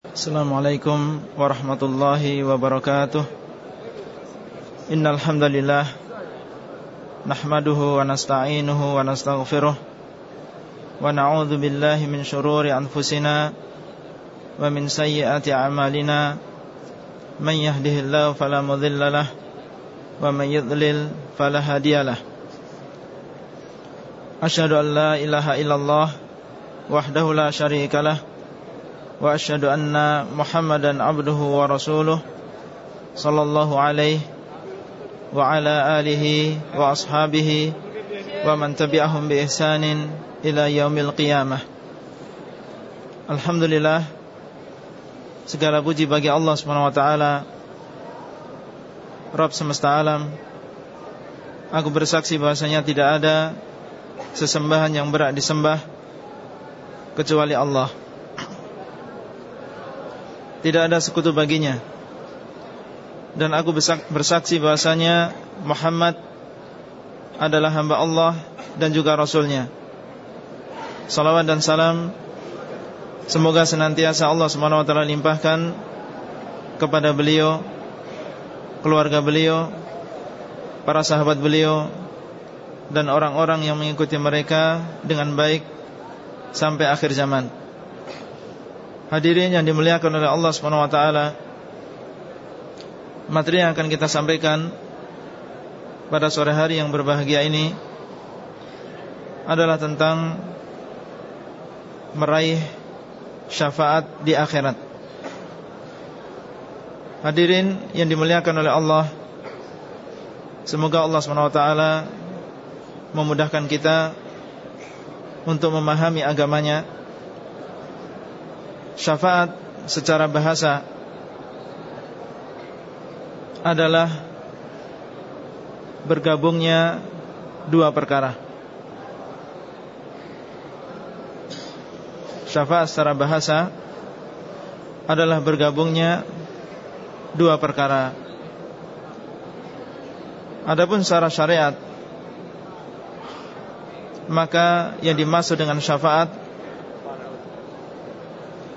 Assalamualaikum warahmatullahi wabarakatuh. Innal hamdalillah nahmaduhu wa nasta'inuhu wa nastaghfiruh wa na'udzu billahi min shururi anfusina wa min sayyiati a'malina. Man yahdihillahu fala mudilla lahu wa man yudlil fala hadiyalah Asyhadu an la ilaha illallah wahdahu la syarika lahu وأشهد أن محمدا عبده ورسوله صلى الله عليه وعلى آله وأصحابه ومن تبعهم بإحسان إلى يوم القيامة Alhamdulillah Segala puji bagi Allah SWT Rabb semesta alam Aku bersaksi bahasanya tidak ada Sesembahan yang berat disembah Kecuali Allah tidak ada sekutu baginya. Dan aku bersaksi bahasanya Muhammad adalah hamba Allah dan juga Rasulnya. Salawat dan salam Semoga senantiasa Allah SWT limpahkan Kepada beliau Keluarga beliau Para sahabat beliau Dan orang-orang yang mengikuti mereka Dengan baik Sampai akhir zaman Hadirin yang dimuliakan oleh Allah SWT Materi yang akan kita sampaikan Pada sore hari yang berbahagia ini Adalah tentang Meraih Syafaat di akhirat. Hadirin yang dimuliakan oleh Allah Semoga Allah SWT Memudahkan kita Untuk memahami agamanya Syafaat secara bahasa adalah bergabungnya dua perkara. Syafaat secara bahasa adalah bergabungnya dua perkara. Adapun secara syariat maka yang dimaksud dengan syafaat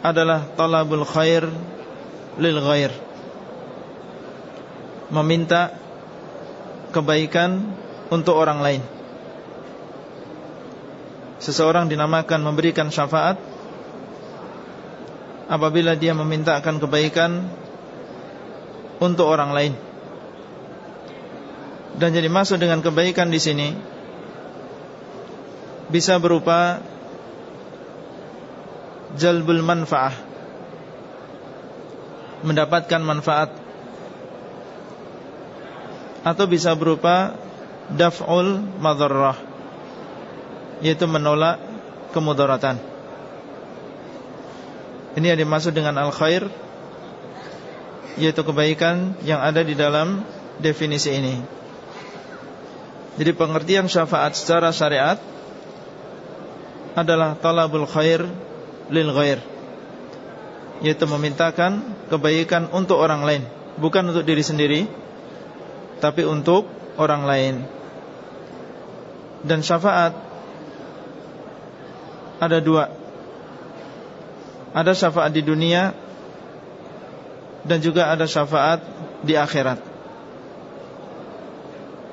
adalah talabul khair lil ghair. Meminta kebaikan untuk orang lain. Seseorang dinamakan memberikan syafaat apabila dia memintakan kebaikan untuk orang lain. Dan jadi masuk dengan kebaikan di sini bisa berupa jalbul manfaah. Mendapatkan manfaat. Atau bisa berupa daf'ul madharrah. Yaitu menolak kemudaratan. Ini yang dimaksud dengan al-khair. Yaitu kebaikan yang ada di dalam definisi ini. Jadi pengertian syafaat secara syariat adalah talabul khair lil ghair. Yaitu memintakan kebaikan untuk orang lain. Bukan untuk diri sendiri tapi untuk orang lain. Dan syafaat ada dua. Ada syafaat di dunia dan juga ada syafaat di akhirat.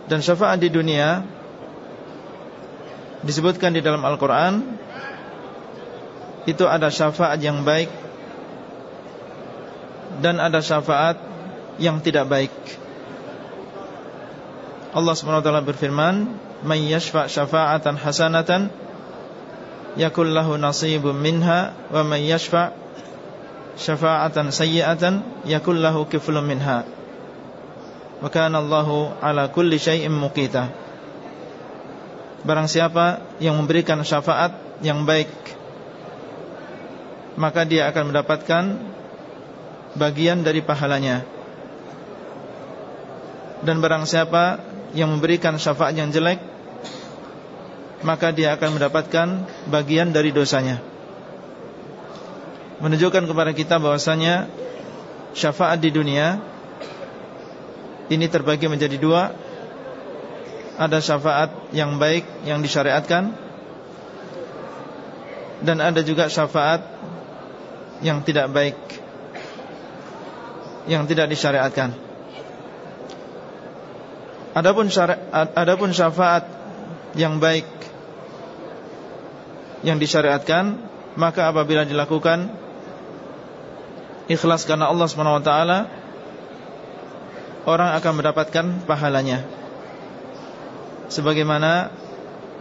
Dan syafaat di dunia disebutkan di dalam Al-Quran itu ada syafaat yang baik dan ada syafaat yang tidak baik. Allah SWT berfirman, "Man yashfa' syafa'atan hasanatan yakul lahu nasibun minha wa man yashfa' syafa'atan sayyi'atan yakul lahu kiflun minha." Wa kana Allahu ala kulli syai'in muqita. Barang siapa yang memberikan syafaat yang baik maka dia akan mendapatkan bagian dari pahalanya. Dan barang siapa yang memberikan syafaat yang jelek, maka dia akan mendapatkan bagian dari dosanya. Menunjukkan kepada kita bahwasanya syafaat di dunia ini terbagi menjadi dua. Ada syafaat yang baik yang disyariatkan dan ada juga syafaat yang tidak baik yang tidak disyariatkan. Adapun adapun syafaat yang baik yang disyariatkan, maka apabila dilakukan ikhlas karena Allah Subhanahu wa taala, orang akan mendapatkan pahalanya. Sebagaimana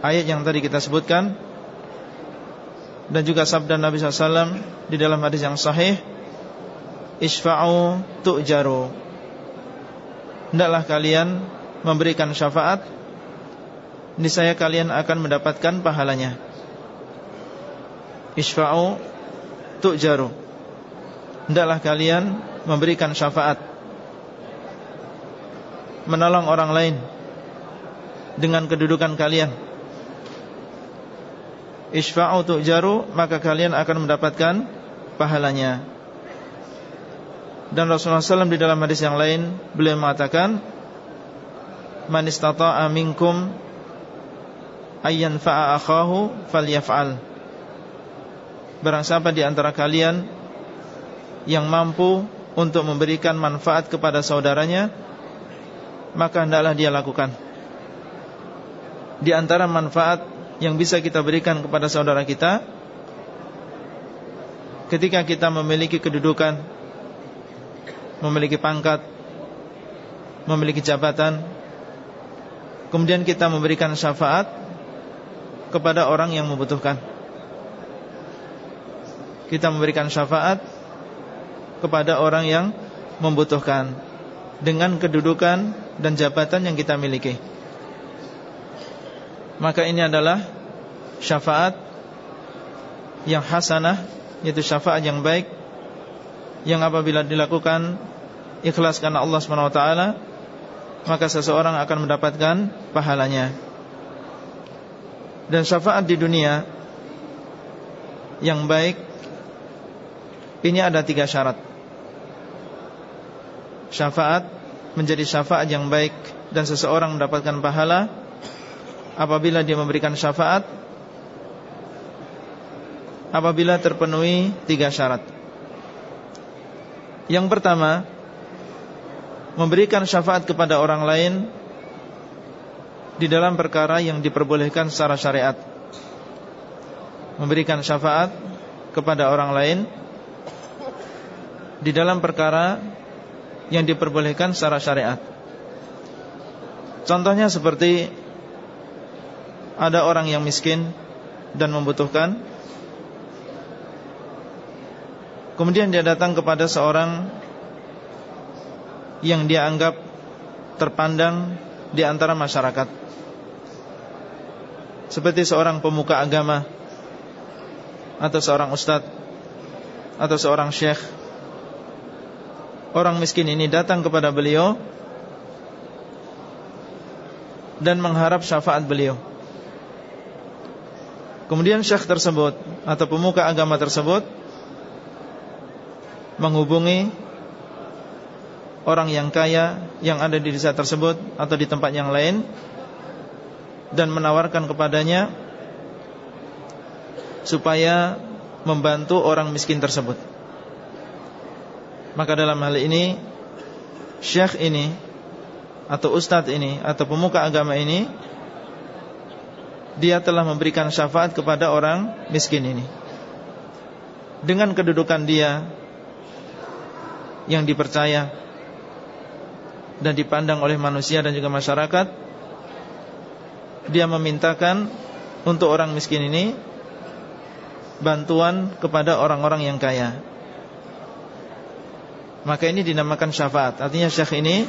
ayat yang tadi kita sebutkan dan juga sabda Nabi SAW di dalam hadis yang sahih Isfa'u tu'jaru. Hendaklah kalian memberikan syafaat Niscaya kalian akan mendapatkan pahalanya. Isfa'u tu'jaru. Hendaklah kalian memberikan syafaat Menolong orang lain Dengan kedudukan kalian Isfa'u tu'jaru Maka kalian akan mendapatkan pahalanya. Dan Rasulullah SAW di dalam hadis yang lain Beliau mengatakan Man istata'a minkum Ayyan fa'a akhahu Falyaf'al. Barang siapa di antara kalian Yang mampu Untuk memberikan manfaat kepada saudaranya Maka hendaklah dia lakukan. Di antara manfaat yang bisa kita berikan kepada saudara kita ketika kita memiliki kedudukan, memiliki pangkat, memiliki jabatan, kemudian kita memberikan syafaat kepada orang yang membutuhkan. Kita memberikan syafaat kepada orang yang membutuhkan dengan kedudukan dan jabatan yang kita miliki maka ini adalah syafaat yang hasanah yaitu syafaat yang baik yang apabila dilakukan ikhlas karena Allah SWT maka seseorang akan mendapatkan pahalanya. Dan syafaat di dunia yang baik ini ada tiga syarat. Syafaat menjadi syafaat yang baik dan seseorang mendapatkan pahala apabila dia memberikan syafaat apabila terpenuhi tiga syarat. Yang pertama, memberikan syafaat kepada orang lain di dalam perkara yang diperbolehkan secara syariat. Memberikan syafaat kepada orang lain di dalam perkara yang diperbolehkan secara syariat. Contohnya seperti ada orang yang miskin dan membutuhkan. Kemudian dia datang kepada seorang Yang dia anggap terpandang di antara masyarakat. Seperti seorang pemuka agama Atau seorang ustadz Atau seorang syekh. Orang miskin ini datang kepada beliau Dan mengharap syafaat beliau Kemudian syekh tersebut Atau pemuka agama tersebut Menghubungi Orang yang kaya Yang ada di desa tersebut Atau di tempat yang lain Dan menawarkan kepadanya Supaya Membantu orang miskin tersebut. Maka dalam hal ini Syekh ini Atau ustadz ini Atau pemuka agama ini dia telah memberikan syafaat kepada orang miskin ini. Dengan kedudukan dia Yang dipercaya Dan dipandang oleh manusia dan juga masyarakat Dia memintakan Untuk orang miskin ini Bantuan kepada orang-orang yang kaya. Maka ini dinamakan syafaat. Artinya syekh ini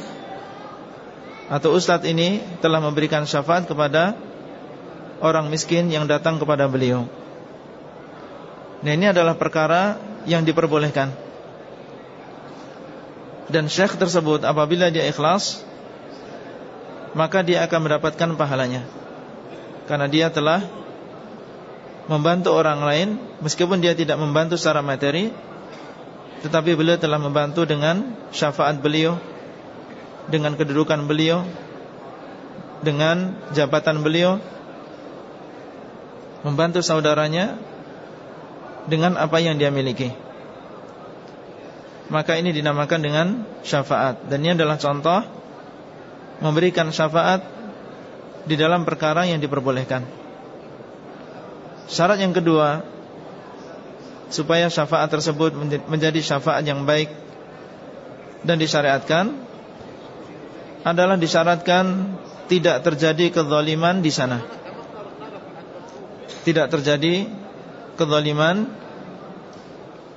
Atau ustadz ini Telah memberikan syafaat kepada orang miskin yang datang kepada beliau. Nah ini adalah perkara yang diperbolehkan. Dan syekh tersebut apabila dia ikhlas Maka dia akan mendapatkan pahalanya Karena dia telah Membantu orang lain Meskipun dia tidak membantu secara materi Tetapi beliau telah membantu dengan Syafaat beliau Dengan kedudukan beliau Dengan jabatan beliau membantu saudaranya dengan apa yang dia miliki. Maka ini dinamakan dengan syafaat. Dan ini adalah contoh Memberikan syafaat Di dalam perkara yang diperbolehkan. Syarat yang kedua Supaya syafaat tersebut menjadi syafaat yang baik Dan disyariatkan Adalah disyaratkan Tidak terjadi kezaliman di sana Tidak terjadi kezaliman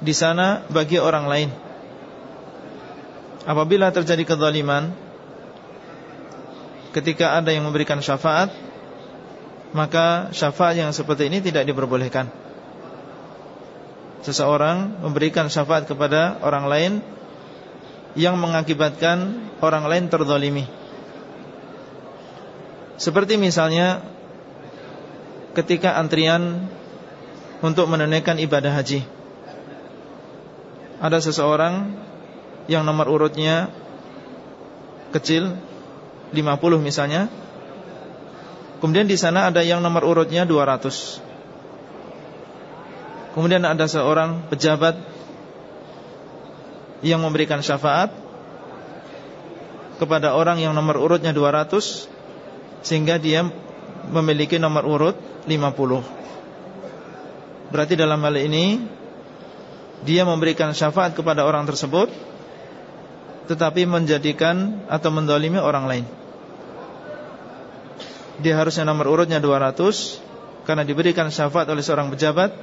Di sana bagi orang lain. Apabila terjadi kezaliman Ketika ada yang memberikan syafaat Maka syafaat yang seperti ini tidak diperbolehkan. Seseorang memberikan syafaat kepada orang lain Yang mengakibatkan orang lain terzalimi. Seperti misalnya Ketika antrian Untuk menunaikan ibadah haji. Ada seseorang Yang nomor urutnya Kecil 50 misalnya. Kemudian di sana ada yang nomor urutnya 200 Kemudian ada seorang pejabat Yang memberikan syafaat Kepada orang yang nomor urutnya 200 Sehingga dia memiliki nomor urut 50 Berarti dalam hal ini Dia memberikan syafaat kepada orang tersebut Tetapi menjadikan Atau mendolimi orang lain. Dia harusnya nomor urutnya 200 Karena diberikan syafaat oleh seorang pejabat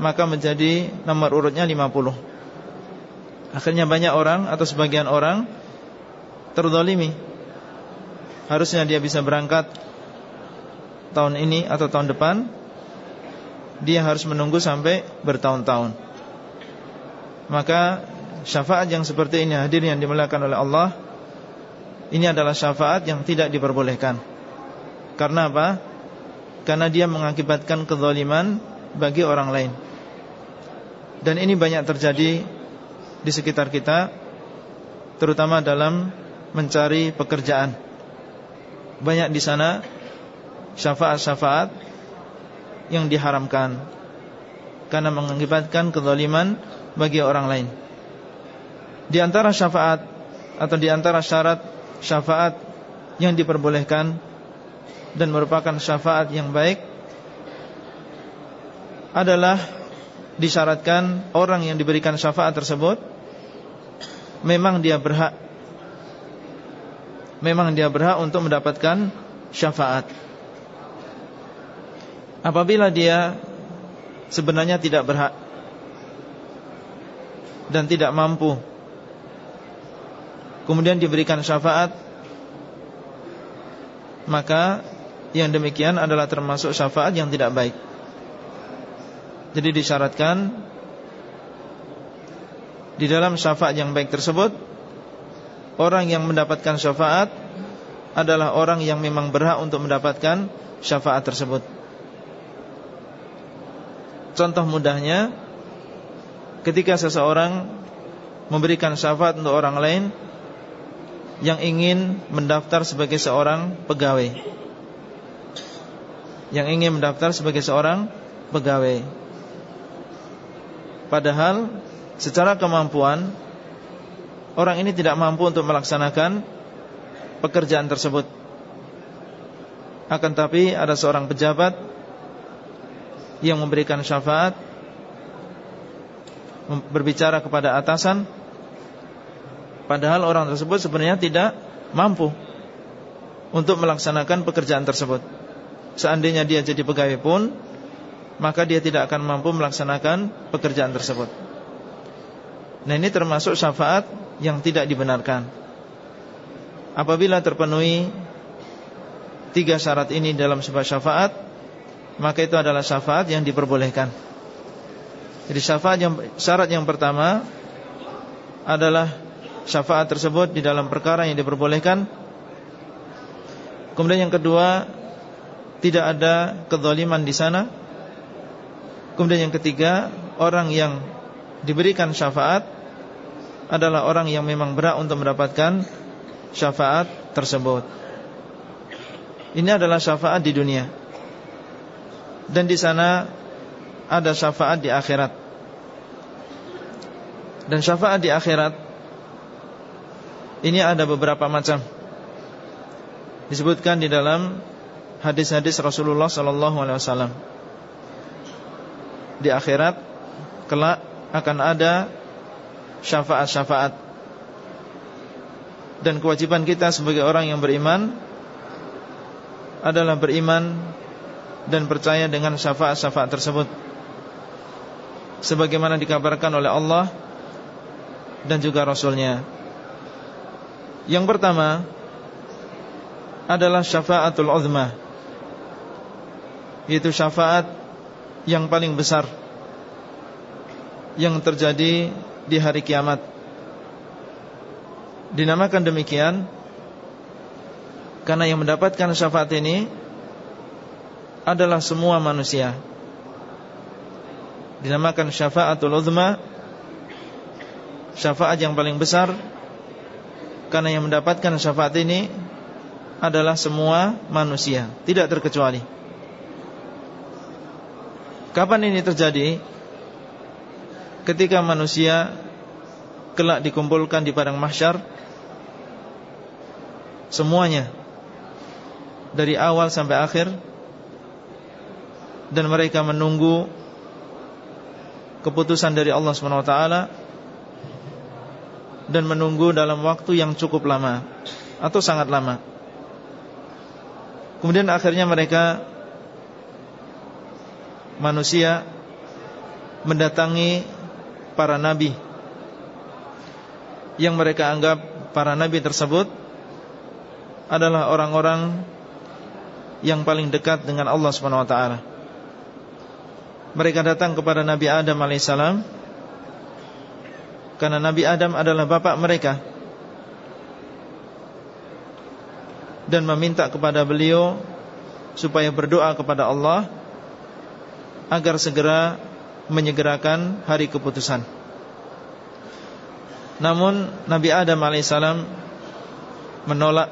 Maka menjadi nomor urutnya 50 Akhirnya banyak orang Atau sebagian orang Terdolimi. Harusnya dia bisa berangkat Tahun ini atau tahun depan Dia harus menunggu sampai bertahun-tahun Maka syafaat yang seperti ini hadir yang dimuliakan oleh Allah Ini adalah syafaat yang tidak diperbolehkan karena apa? Karena dia mengakibatkan kezaliman bagi orang lain. Dan ini banyak terjadi di sekitar kita terutama dalam mencari pekerjaan. Banyak di sana syafaat-syafaat yang diharamkan karena mengakibatkan kezaliman bagi orang lain. Di antara syafaat atau di antara syarat syafaat yang diperbolehkan dan merupakan syafaat yang baik adalah disyaratkan orang yang diberikan syafaat tersebut memang dia berhak memang dia berhak untuk mendapatkan syafaat apabila dia sebenarnya tidak berhak dan tidak mampu kemudian diberikan syafaat maka yang demikian adalah termasuk syafaat yang tidak baik. Jadi disyaratkan Di dalam syafaat yang baik tersebut Orang yang mendapatkan syafaat Adalah orang yang memang berhak untuk mendapatkan syafaat tersebut Contoh mudahnya Ketika seseorang Memberikan syafaat untuk orang lain Yang ingin mendaftar sebagai seorang pegawai yang ingin mendaftar sebagai seorang pegawai. Padahal secara kemampuan orang ini tidak mampu untuk melaksanakan pekerjaan tersebut. Akan tapi ada seorang pejabat yang memberikan syafaat berbicara kepada atasan padahal orang tersebut sebenarnya tidak mampu untuk melaksanakan pekerjaan tersebut. Seandainya dia jadi pegawai pun Maka dia tidak akan mampu melaksanakan pekerjaan tersebut Nah ini termasuk syafaat yang tidak dibenarkan Apabila terpenuhi Tiga syarat ini dalam sebuah syafaat Maka itu adalah syafaat yang diperbolehkan Jadi syafaat yang, syarat yang pertama Adalah syafaat tersebut di dalam perkara yang diperbolehkan Kemudian yang kedua tidak ada kezaliman di sana. Kemudian yang ketiga, orang yang diberikan syafaat adalah orang yang memang berhak untuk mendapatkan syafaat tersebut. Ini adalah syafaat di dunia. Dan di sana ada syafaat di akhirat. Dan syafaat di akhirat Ini ada beberapa macam. Disebutkan di dalam Hadis-hadis Rasulullah SAW Di akhirat Kelak akan ada Syafaat-syafaat. Dan kewajiban kita sebagai orang yang beriman Adalah beriman Dan percaya dengan syafaat-syafaat tersebut. Sebagaimana dikabarkan oleh Allah dan juga Rasulnya. Yang pertama Adalah syafaatul uzma Yaitu syafaat Yang paling besar Yang terjadi Di hari kiamat. Dinamakan demikian Karena yang mendapatkan syafaat ini Adalah semua manusia Dinamakan syafaatul uzma syafaat yang paling besar karena yang mendapatkan syafaat ini adalah semua manusia, tidak terkecuali. Kapan ini terjadi? Ketika manusia kelak dikumpulkan di padang mahsyar semuanya dari awal sampai akhir dan mereka menunggu keputusan dari Allah taala dan menunggu dalam waktu yang cukup lama atau sangat lama. Kemudian akhirnya mereka manusia mendatangi para nabi yang mereka anggap para nabi tersebut adalah orang-orang yang paling dekat dengan Allah Subhanahu wa taala. Mereka datang kepada Nabi Adam alaihissalam karena Nabi Adam adalah bapak mereka. Dan meminta kepada beliau Supaya berdoa kepada Allah Agar segera Menyegerakan hari keputusan. Namun Nabi Adam AS Menolak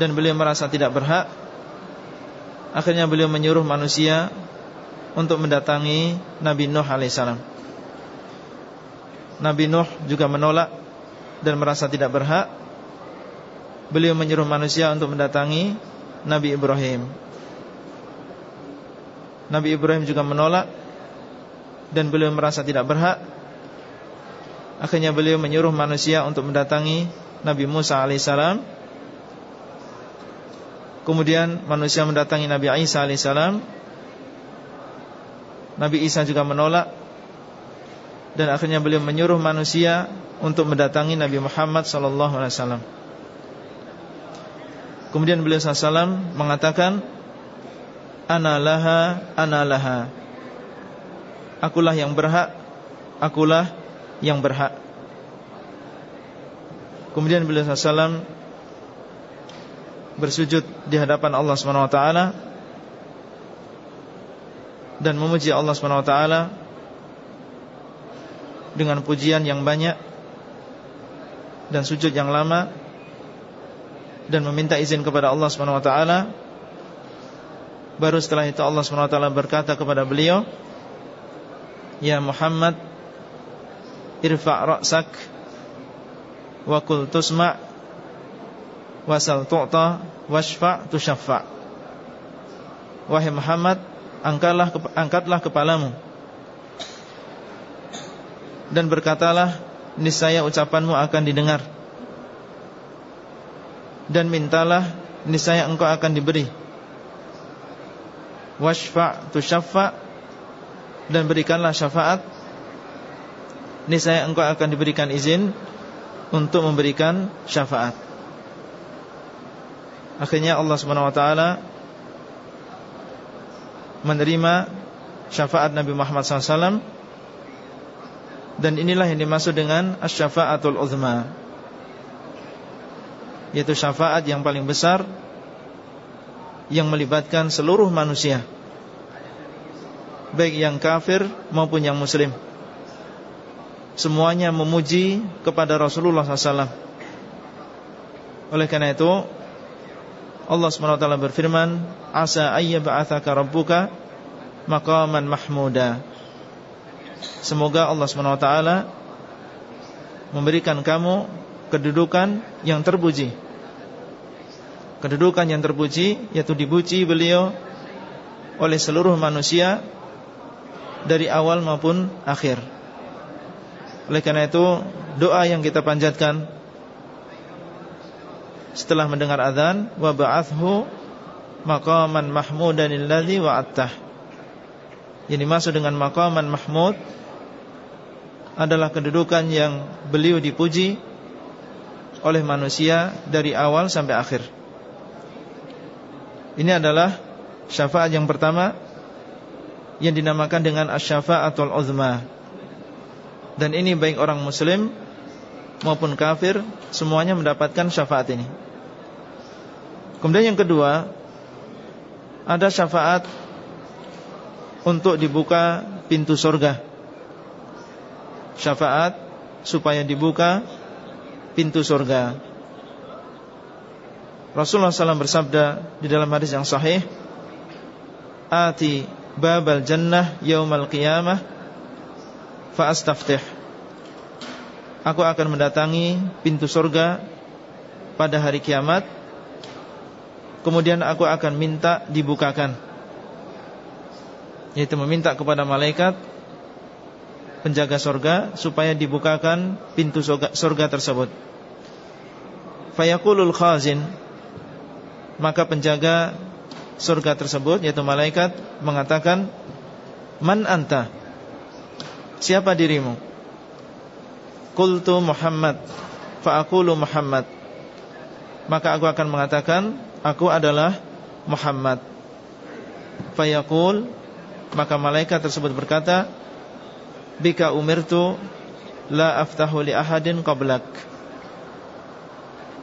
Dan beliau merasa tidak berhak. Akhirnya beliau menyuruh manusia Untuk mendatangi Nabi Nuh AS Nabi Nuh juga menolak dan merasa tidak berhak. Beliau menyuruh manusia untuk mendatangi Nabi Ibrahim. Nabi Ibrahim juga menolak Dan beliau merasa tidak berhak. Akhirnya beliau menyuruh manusia untuk mendatangi Nabi Musa alaihissalam Kemudian manusia mendatangi Nabi Isa alaihissalam Nabi Isa juga menolak dan akhirnya beliau menyuruh manusia untuk mendatangi Nabi Muhammad wasallam. Kemudian beliau sallallahu mengatakan ana laha ana laha. Akulah yang berhak, akulah yang berhak. Kemudian beliau sallallahu bersujud di hadapan Allah taala dan memuji Allah Subhanahu wa taala dengan pujian yang banyak dan sujud yang lama dan meminta izin kepada Allah Subhanahu wa taala. Baru setelah itu Allah Subhanahu wa taala berkata kepada beliau ya Muhammad irfa' ra'sak wa qul tusma' wasal tu'ta washfa' tushaffa' wahai Muhammad angkatlah angkatlah kepalamu. Dan berkatalah niscaya ucapanmu akan didengar. Dan mintalah niscaya engkau akan diberi. Washfa' tushaffa dan berikanlah syafaat. Niscaya engkau akan diberikan izin untuk memberikan syafaat. Akhirnya Allah Subhanahu wa taala menerima syafaat Nabi Muhammad SAW dan inilah yang dimaksud dengan asyafaatul uzma Yaitu syafaat yang paling besar Yang melibatkan seluruh manusia Baik yang kafir maupun yang muslim. Semuanya memuji kepada Rasulullah SAW Oleh karena itu Allah SWT berfirman Asa ayyaba'athaka rabbuka Maqaman mahmuda Semoga Allah SWT memberikan kamu kedudukan yang terpuji. Kedudukan yang terpuji yaitu dipuji beliau oleh seluruh manusia dari awal maupun akhir. Oleh karena itu, doa yang kita panjatkan setelah mendengar azan wa ba'athu maqaman mahmudan alladhi wa'attah. Yang dimaksud dengan maqaman mahmud adalah kedudukan yang beliau dipuji oleh manusia dari awal sampai akhir. Ini adalah syafaat yang pertama yang dinamakan dengan asy-syafa'atul uzma. Dan ini baik orang muslim maupun kafir semuanya mendapatkan syafaat ini. Kemudian yang kedua, ada syafaat untuk dibuka pintu surga syafaat supaya dibuka pintu surga. Rasulullah SAW bersabda di dalam hadis yang sahih, "Ati babal jannah yaumal qiyamah fa astaftih." Aku akan mendatangi pintu surga pada hari kiamat. Kemudian aku akan minta dibukakan. Yaitu meminta kepada malaikat penjaga surga supaya dibukakan pintu surga, surga tersebut. Fayakulul khazin maka penjaga surga tersebut yaitu malaikat mengatakan man anta siapa dirimu qultu muhammad fa aqulu muhammad maka aku akan mengatakan aku adalah muhammad. Fayaqul maka malaikat tersebut berkata bika umirtu la aftahu li ahadin qablak.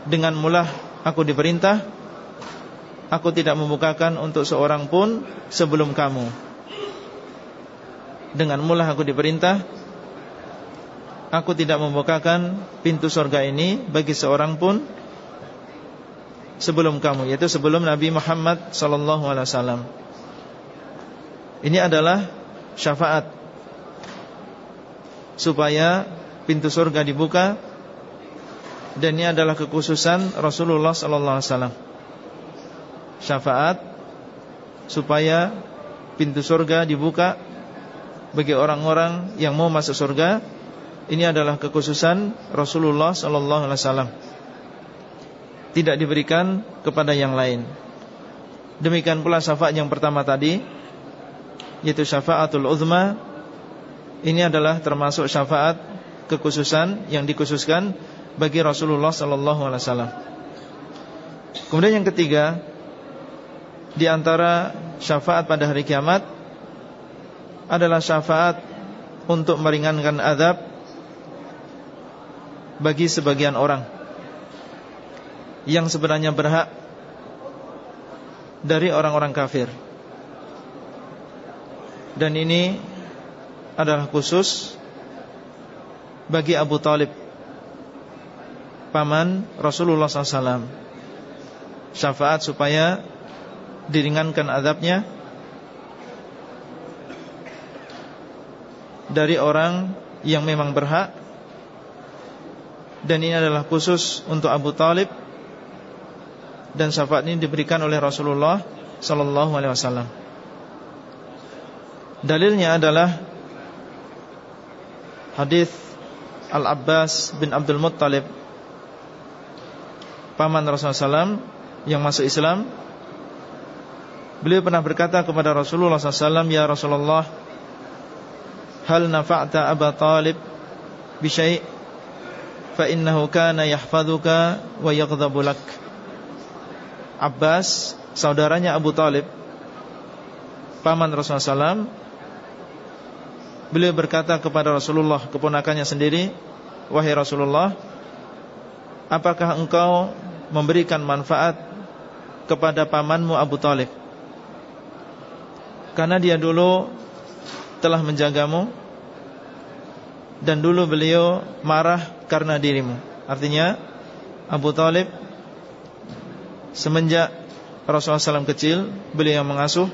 Dengan mulah aku diperintah aku tidak membukakan untuk seorang pun sebelum kamu. Dengan mulah aku diperintah aku tidak membukakan pintu surga ini bagi seorang pun sebelum kamu yaitu sebelum Nabi Muhammad sallallahu alaihi wasallam ini adalah syafaat supaya pintu surga dibuka dan ini adalah kekhususan Rasulullah sallallahu alaihi wasallam. Syafaat supaya pintu surga dibuka bagi orang-orang yang mau masuk surga. Ini adalah kekhususan Rasulullah sallallahu alaihi wasallam. Tidak diberikan kepada yang lain. Demikian pula syafaat yang pertama tadi yaitu syafaatul uzma ini adalah termasuk syafaat kekhususan yang dikhususkan bagi Rasulullah sallallahu alaihi wasallam. Kemudian yang ketiga, di antara syafaat pada hari kiamat adalah syafaat untuk meringankan azab bagi sebagian orang yang sebenarnya berhak dari orang-orang kafir. Dan ini adalah khusus bagi Abu Talib paman Rasulullah SAW syafaat supaya diringankan azabnya dari orang yang memang berhak dan ini adalah khusus untuk Abu Talib dan syafaat ini diberikan oleh Rasulullah Sallallahu Alaihi Wasallam. Dalilnya adalah Hadis Al-Abbas bin Abdul Muttalib Paman Rasulullah SAW Yang masuk Islam Beliau pernah berkata kepada Rasulullah SAW Ya Rasulullah Hal nafa'ta Aba Talib Bisyai' Fa'innahu kana yahfaduka Wa yagdabu lak Abbas Saudaranya Abu Talib Paman Rasulullah SAW Beliau berkata kepada Rasulullah Keponakannya sendiri Wahai Rasulullah Apakah engkau memberikan manfaat Kepada pamanmu Abu Talib? Karena dia dulu Telah menjagamu Dan dulu beliau Marah karena dirimu. Artinya Abu Talib Semenjak Rasulullah SAW kecil Beliau yang mengasuh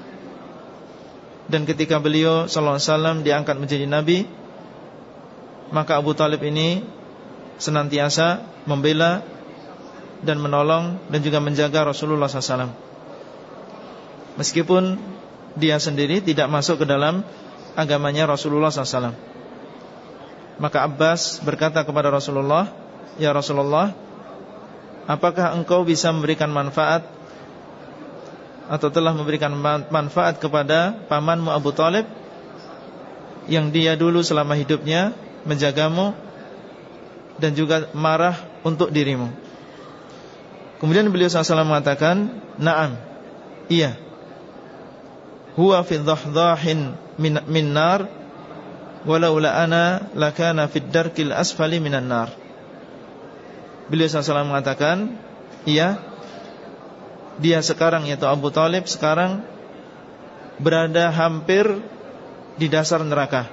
dan ketika beliau wasallam diangkat menjadi nabi, maka Abu Talib ini senantiasa membela dan menolong dan juga menjaga Rasulullah SAW. Meskipun dia sendiri tidak masuk ke dalam agamanya Rasulullah SAW. Maka Abbas berkata kepada Rasulullah, Ya Rasulullah, apakah engkau bisa memberikan manfaat atau telah memberikan manfaat kepada pamanmu Abu Talib yang dia dulu selama hidupnya menjagamu dan juga marah untuk dirimu. Kemudian beliau SAW mengatakan, Naam, iya. Huwa fi dhahdahin min, nar, walaula ana lakana fi darkil asfali minan nar. Beliau SAW mengatakan, iya. Dia sekarang yaitu Abu Talib sekarang berada hampir di dasar neraka.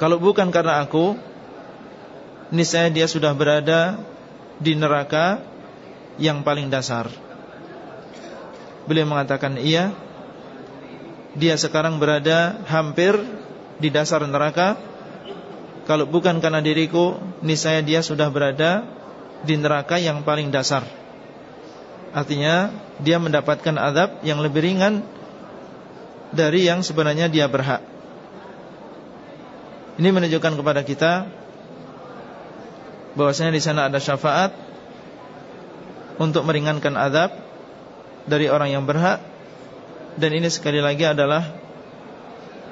Kalau bukan karena aku, niscaya dia sudah berada di neraka yang paling dasar. Beliau mengatakan iya Dia sekarang berada hampir di dasar neraka Kalau bukan karena diriku Niscaya dia sudah berada di neraka yang paling dasar. Artinya dia mendapatkan adab yang lebih ringan Dari yang sebenarnya dia berhak. Ini menunjukkan kepada kita bahwasanya di sana ada syafaat untuk meringankan azab dari orang yang berhak. Dan ini sekali lagi adalah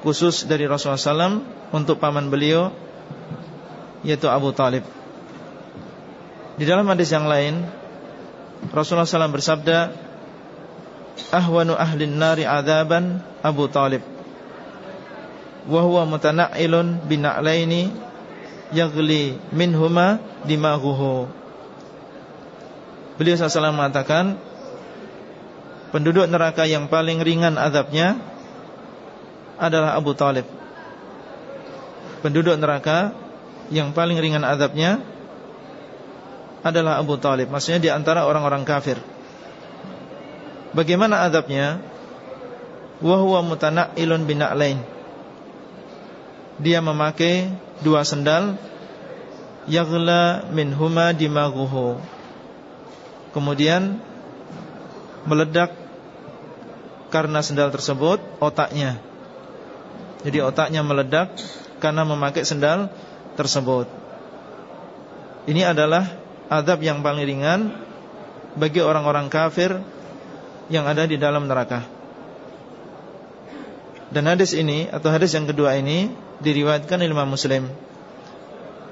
khusus dari Rasulullah SAW untuk paman beliau yaitu Abu Talib. Di dalam hadis yang lain Rasulullah SAW bersabda Ahwanu ahlin nari adaban Abu Talib. Wahuwa mutana'ilun bina'laini Yagli minhuma dimahuhu Beliau SAW mengatakan Penduduk neraka yang paling ringan azabnya Adalah Abu Talib. Penduduk neraka Yang paling ringan azabnya Adalah Abu Talib. Maksudnya di antara orang-orang kafir. Bagaimana azabnya Wahuwa mutana'ilun bina'lain. Dia memakai dua sendal Yaghla minhuma dimaghuhu. Kemudian Meledak Karena sendal tersebut Otaknya. Jadi otaknya meledak Karena memakai sendal tersebut Ini adalah Adab yang paling ringan Bagi orang-orang kafir Yang ada di dalam neraka Dan hadis ini Atau hadis yang kedua ini diriwayatkan Imam Muslim.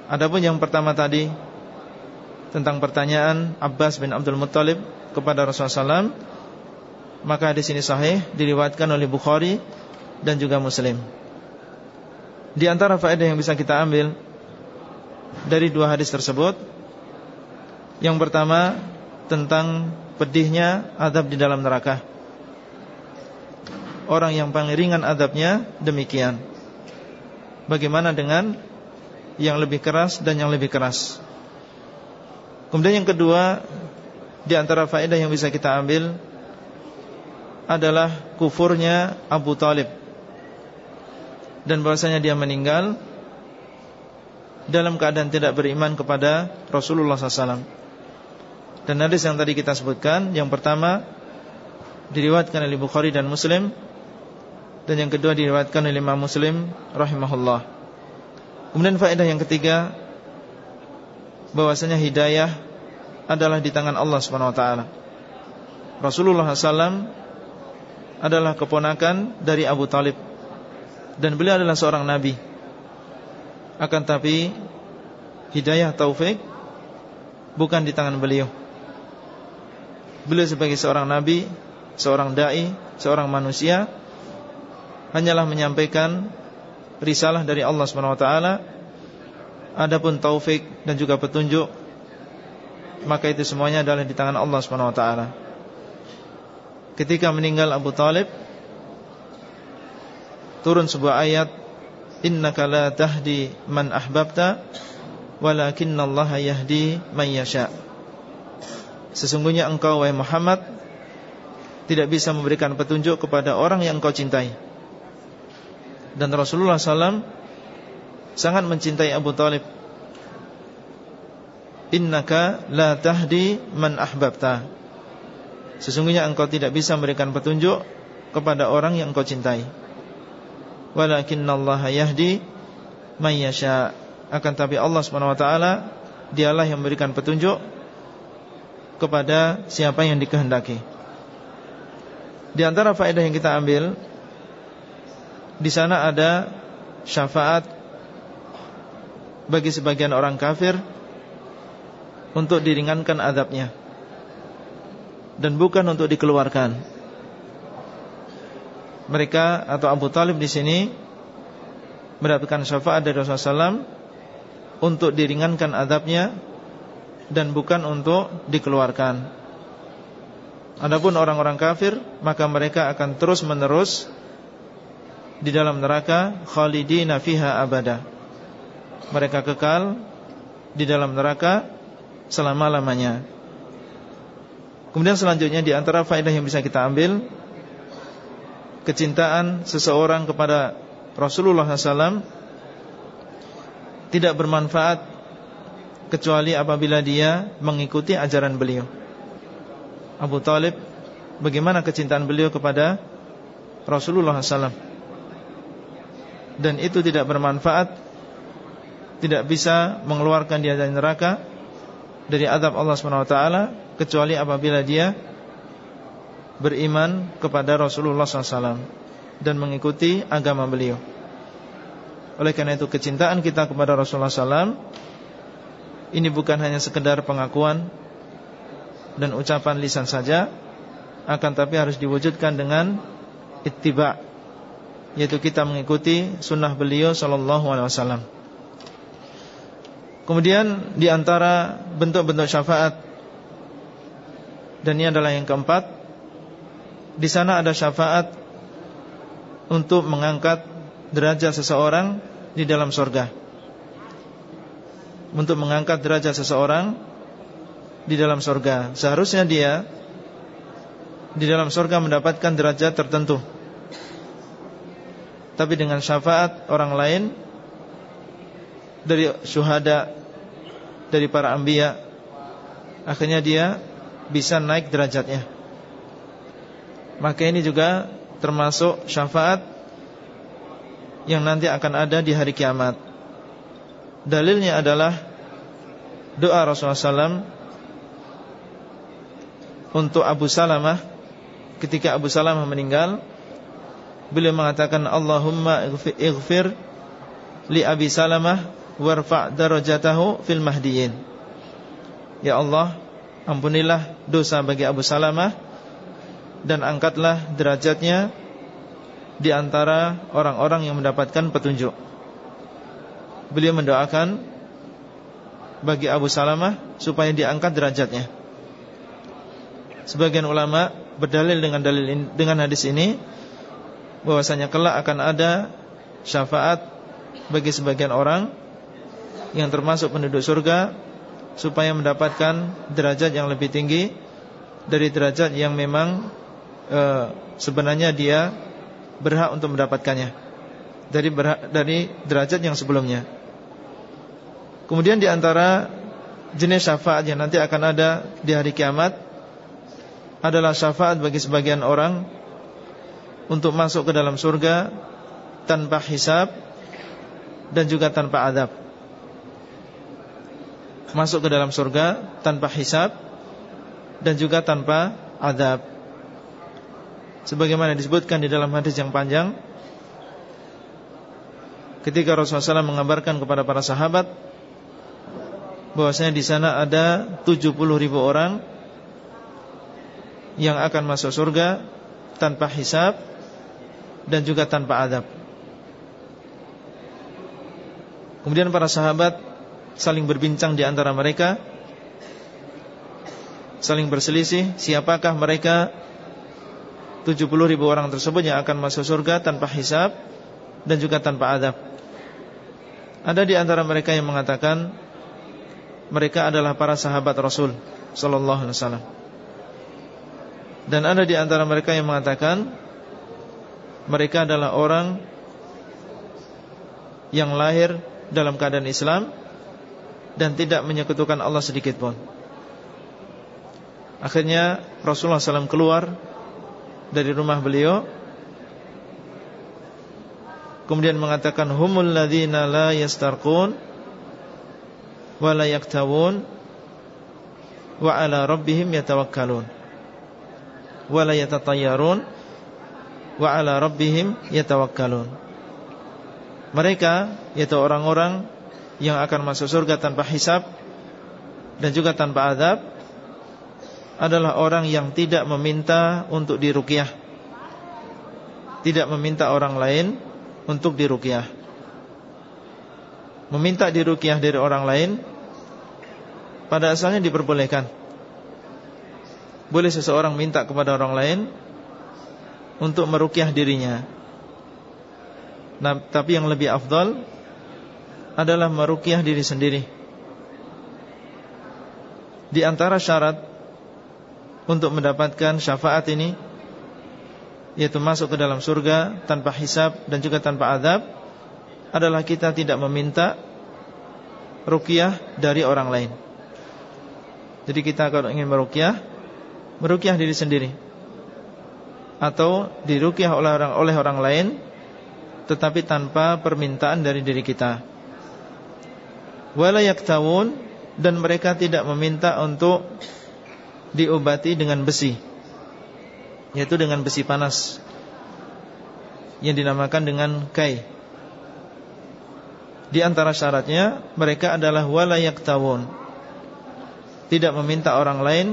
Adapun yang pertama tadi tentang pertanyaan Abbas bin Abdul Muttalib kepada Rasulullah SAW, maka di sini sahih diriwayatkan oleh Bukhari dan juga Muslim. Di antara faedah yang bisa kita ambil dari dua hadis tersebut, yang pertama tentang pedihnya adab di dalam neraka. Orang yang paling ringan adabnya demikian. Bagaimana dengan yang lebih keras dan yang lebih keras Kemudian yang kedua Di antara faedah yang bisa kita ambil Adalah kufurnya Abu Talib Dan bahwasanya dia meninggal Dalam keadaan tidak beriman kepada Rasulullah SAW Dan hadis yang tadi kita sebutkan Yang pertama Diriwatkan oleh Bukhari dan Muslim dan yang kedua diriwayatkan oleh Imam Muslim rahimahullah. Kemudian faedah yang ketiga bahwasanya hidayah adalah di tangan Allah Subhanahu wa taala. Rasulullah SAW adalah keponakan dari Abu Talib dan beliau adalah seorang nabi. Akan tapi hidayah taufik bukan di tangan beliau. Beliau sebagai seorang nabi, seorang dai, seorang manusia hanyalah menyampaikan risalah dari Allah taala. Adapun taufik dan juga petunjuk maka itu semuanya adalah di tangan Allah taala. Ketika meninggal Abu Talib turun sebuah ayat innaka la tahdi man ahbabta walakinallaha yahdi man yasha. Sesungguhnya engkau wahai Muhammad tidak bisa memberikan petunjuk kepada orang yang engkau cintai. Dan Rasulullah SAW sangat mencintai Abu Talib. Innaka la tahdi man ahbabta. Sesungguhnya engkau tidak bisa memberikan petunjuk kepada orang yang engkau cintai Walakinallaha yahdi man yasha akan tapi Allah Subhanahu wa taala dialah yang memberikan petunjuk kepada siapa yang dikehendaki. Di antara faedah yang kita ambil di sana ada syafaat bagi sebagian orang kafir untuk diringankan adabnya dan bukan untuk dikeluarkan. Mereka atau Abu Talib di sini mendapatkan syafaat dari Rasulullah SAW untuk diringankan adabnya dan bukan untuk dikeluarkan. Adapun orang-orang kafir maka mereka akan terus menerus di dalam neraka khalidina fiha abada. Mereka kekal di dalam neraka selama-lamanya. Kemudian selanjutnya di antara faedah yang bisa kita ambil kecintaan seseorang kepada Rasulullah SAW tidak bermanfaat kecuali apabila dia mengikuti ajaran beliau. Abu Talib Bagaimana kecintaan beliau kepada Rasulullah SAW Dan itu tidak bermanfaat Tidak bisa mengeluarkan dia dari neraka Dari adab Allah SWT Kecuali apabila dia Beriman kepada Rasulullah SAW Dan mengikuti agama beliau Oleh karena itu kecintaan kita kepada Rasulullah SAW Ini bukan hanya sekedar pengakuan dan ucapan lisan saja akan tapi harus diwujudkan dengan ittiba yaitu kita mengikuti sunnah beliau sallallahu alaihi wasallam. Kemudian di antara bentuk-bentuk syafaat dan ini adalah yang keempat di sana ada syafaat untuk mengangkat derajat seseorang di dalam surga. Untuk mengangkat derajat seseorang di dalam surga Seharusnya dia Di dalam surga mendapatkan derajat tertentu. Tapi dengan syafaat orang lain Dari syuhada Dari para ambia Akhirnya dia Bisa naik derajatnya Maka ini juga Termasuk syafaat Yang nanti akan ada di hari kiamat. Dalilnya adalah Doa Rasulullah SAW untuk Abu Salamah. Ketika Abu Salamah meninggal beliau mengatakan Allahumma ighfir li Abi Salamah warfa' darajatahu fil mahdiyin. Ya Allah ampunilah dosa bagi Abu Salamah dan angkatlah derajatnya di antara orang-orang yang mendapatkan petunjuk. Beliau mendoakan bagi Abu Salamah supaya diangkat derajatnya. Sebagian ulama berdalil dengan dalil ini, dengan hadis ini bahwasanya kelak akan ada syafaat bagi sebagian orang yang termasuk penduduk surga supaya mendapatkan derajat yang lebih tinggi dari derajat yang memang e, sebenarnya dia berhak untuk mendapatkannya dari berhak, dari derajat yang sebelumnya. Kemudian di antara jenis syafaat yang nanti akan ada di hari kiamat adalah syafaat bagi sebagian orang untuk masuk ke dalam surga tanpa hisab dan juga tanpa adab. Masuk ke dalam surga tanpa hisab dan juga tanpa adab. Sebagaimana disebutkan di dalam hadis yang panjang ketika Rasulullah SAW mengabarkan kepada para sahabat bahwasanya di sana ada 70 ribu orang yang akan masuk surga tanpa hisab dan juga tanpa adab. Kemudian para sahabat saling berbincang di antara mereka Saling berselisih siapakah mereka 70 ribu orang tersebut yang akan masuk surga tanpa hisab Dan juga tanpa adab Ada di antara mereka yang mengatakan Mereka adalah para sahabat Rasul Sallallahu Alaihi Wasallam dan ada di antara mereka yang mengatakan Mereka adalah orang Yang lahir dalam keadaan Islam dan tidak menyekutukan Allah sedikit pun. Akhirnya Rasulullah SAW keluar dari rumah beliau. Kemudian mengatakan Humul ladhina la yastarqun Wa la yaktawun Wa ala rabbihim yatawakkalun Wa la yatatayyarun Wa ala rabbihim yatawakkalun. Mereka Yaitu orang-orang Yang akan masuk surga tanpa hisab Dan juga tanpa adab adalah orang yang tidak meminta untuk diruqyah. Tidak meminta orang lain untuk diruqyah. Meminta diruqyah dari orang lain pada asalnya diperbolehkan. Boleh seseorang minta kepada orang lain untuk meruqyah dirinya. Nah, tapi yang lebih afdal adalah meruqyah diri sendiri. Di antara syarat untuk mendapatkan syafaat ini yaitu masuk ke dalam surga tanpa hisab dan juga tanpa adab adalah kita tidak meminta rukyah dari orang lain. Jadi kita kalau ingin merukyah, merukyah diri sendiri atau dirukyah oleh orang oleh orang lain tetapi tanpa permintaan dari diri kita. Wala yaktawun dan mereka tidak meminta untuk diobati dengan besi Yaitu dengan besi panas Yang dinamakan dengan kai. Di antara syaratnya Mereka adalah walayak tawon Tidak meminta orang lain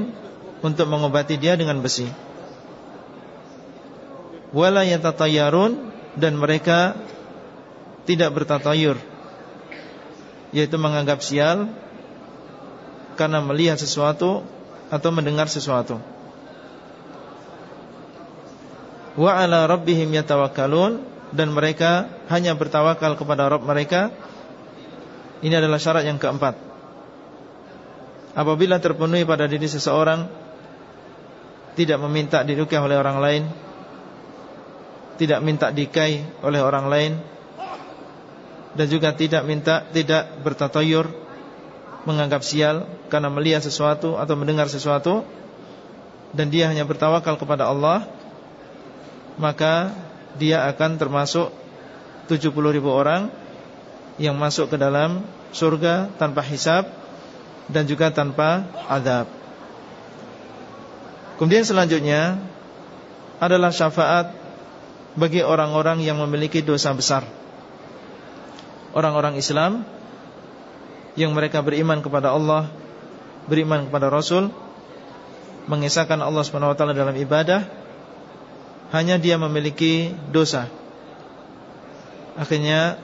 Untuk mengobati dia dengan besi. Walayatatayarun Dan mereka Tidak bertatayur Yaitu menganggap sial Karena melihat sesuatu atau mendengar sesuatu. Wa ala rabbihim yatawakkalun dan mereka hanya bertawakal kepada Rabb mereka. Ini adalah syarat yang keempat. Apabila terpenuhi pada diri seseorang tidak meminta dirukyah oleh orang lain, tidak minta dikai oleh orang lain dan juga tidak minta tidak bertatayur menganggap sial karena melihat sesuatu atau mendengar sesuatu dan dia hanya bertawakal kepada Allah maka dia akan termasuk 70 ribu orang yang masuk ke dalam surga tanpa hisab dan juga tanpa adab. Kemudian selanjutnya adalah syafaat bagi orang-orang yang memiliki dosa besar. Orang-orang Islam yang mereka beriman kepada Allah, beriman kepada Rasul, mengisahkan Allah SWT dalam ibadah, hanya dia memiliki dosa. Akhirnya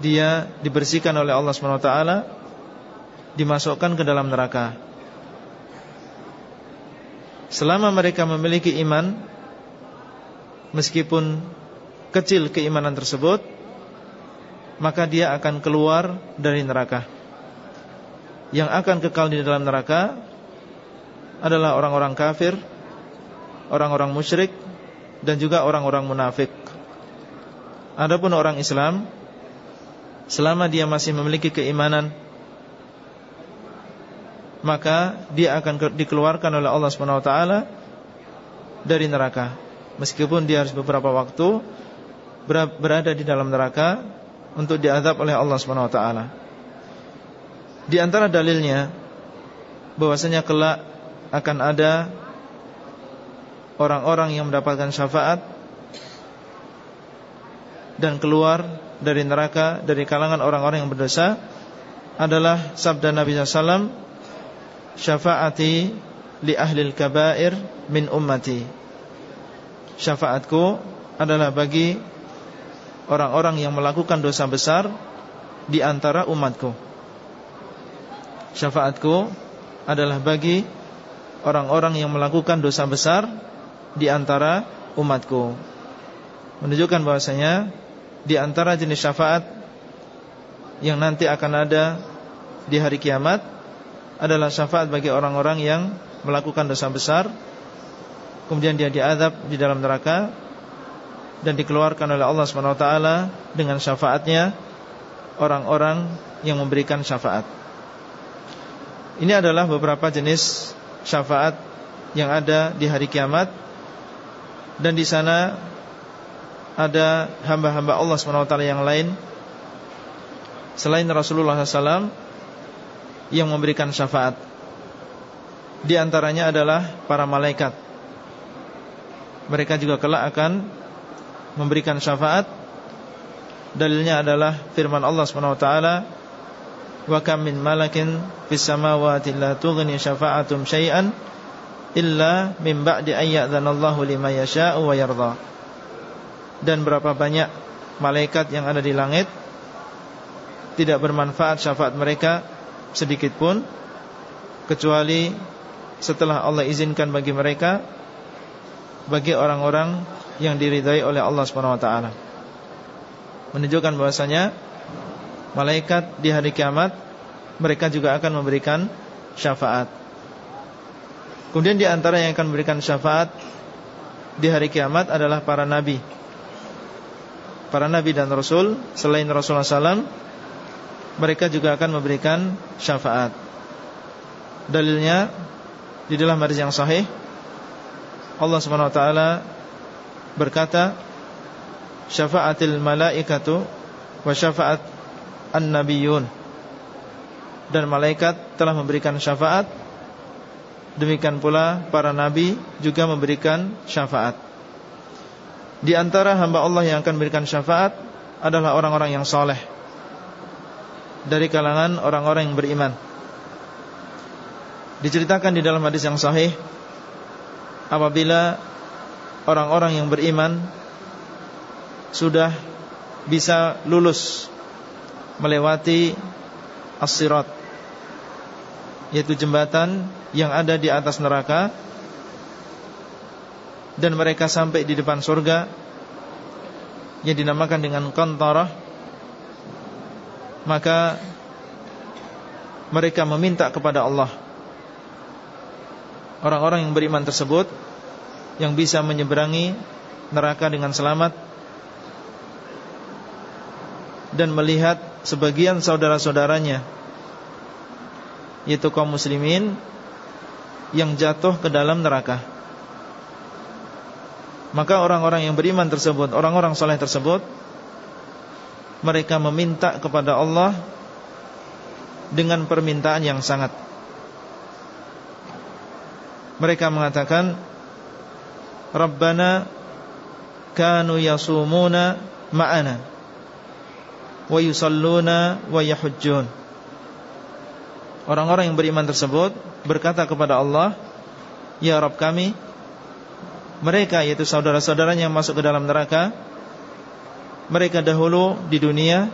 dia dibersihkan oleh Allah SWT, dimasukkan ke dalam neraka. Selama mereka memiliki iman, meskipun kecil keimanan tersebut, maka dia akan keluar dari neraka. Yang akan kekal di dalam neraka adalah orang-orang kafir, orang-orang musyrik dan juga orang-orang munafik. Adapun orang Islam selama dia masih memiliki keimanan maka dia akan dikeluarkan oleh Allah SWT dari neraka meskipun dia harus beberapa waktu berada di dalam neraka untuk diadab oleh Allah Subhanahu wa taala. Di antara dalilnya bahwasanya kelak akan ada orang-orang yang mendapatkan syafaat dan keluar dari neraka dari kalangan orang-orang yang berdosa adalah sabda Nabi SAW syafaati li ahli kabair min ummati syafaatku adalah bagi orang-orang yang melakukan dosa besar di antara umatku. Syafaatku adalah bagi orang-orang yang melakukan dosa besar di antara umatku. Menunjukkan bahwasanya di antara jenis syafaat yang nanti akan ada di hari kiamat adalah syafaat bagi orang-orang yang melakukan dosa besar kemudian dia diadab di dalam neraka dan dikeluarkan oleh Allah SWT dengan syafaatnya orang-orang yang memberikan syafaat. Ini adalah beberapa jenis syafaat yang ada di hari kiamat dan di sana ada hamba-hamba Allah SWT yang lain selain Rasulullah SAW yang memberikan syafaat. Di antaranya adalah para malaikat. Mereka juga kelak akan memberikan syafaat Dalilnya adalah firman Allah SWT Wa kam min malakin Fis samawati la tughni syafa'atum syai'an Illa min ba'di ayyadhanallahu lima yasha'u wa yardha Dan berapa banyak malaikat yang ada di langit Tidak bermanfaat syafaat mereka Sedikit pun Kecuali setelah Allah izinkan bagi mereka Bagi orang-orang yang diridai oleh Allah SWT menunjukkan bahwasanya malaikat di hari kiamat mereka juga akan memberikan syafaat. Kemudian di antara yang akan memberikan syafaat di hari kiamat adalah para nabi. Para nabi dan rasul selain Rasulullah SAW mereka juga akan memberikan syafaat. Dalilnya di dalam hadis yang sahih Allah Subhanahu wa taala berkata syafa'atil malaikatu wa syafa'at an-nabiyun. Dan malaikat telah memberikan syafaat. Demikian pula para nabi juga memberikan syafaat. Di antara hamba Allah yang akan memberikan syafaat adalah orang-orang yang soleh dari kalangan orang-orang yang beriman. Diceritakan di dalam hadis yang sahih apabila orang-orang yang beriman sudah bisa lulus melewati as-sirat yaitu jembatan yang ada di atas neraka dan mereka sampai di depan surga yang dinamakan dengan kontarah maka mereka meminta kepada Allah. Orang-orang yang beriman tersebut yang bisa menyeberangi neraka dengan selamat dan melihat sebagian saudara-saudaranya yaitu kaum muslimin yang jatuh ke dalam neraka. Maka orang-orang yang beriman tersebut, orang-orang soleh tersebut Mereka meminta kepada Allah Dengan permintaan yang sangat Mereka mengatakan Rabbana Kanu yasumuna ma'ana wa yusalluna wa yahujjun. Orang-orang yang beriman tersebut berkata kepada Allah, "Ya Rabb kami, mereka yaitu saudara-saudaranya yang masuk ke dalam neraka, mereka dahulu di dunia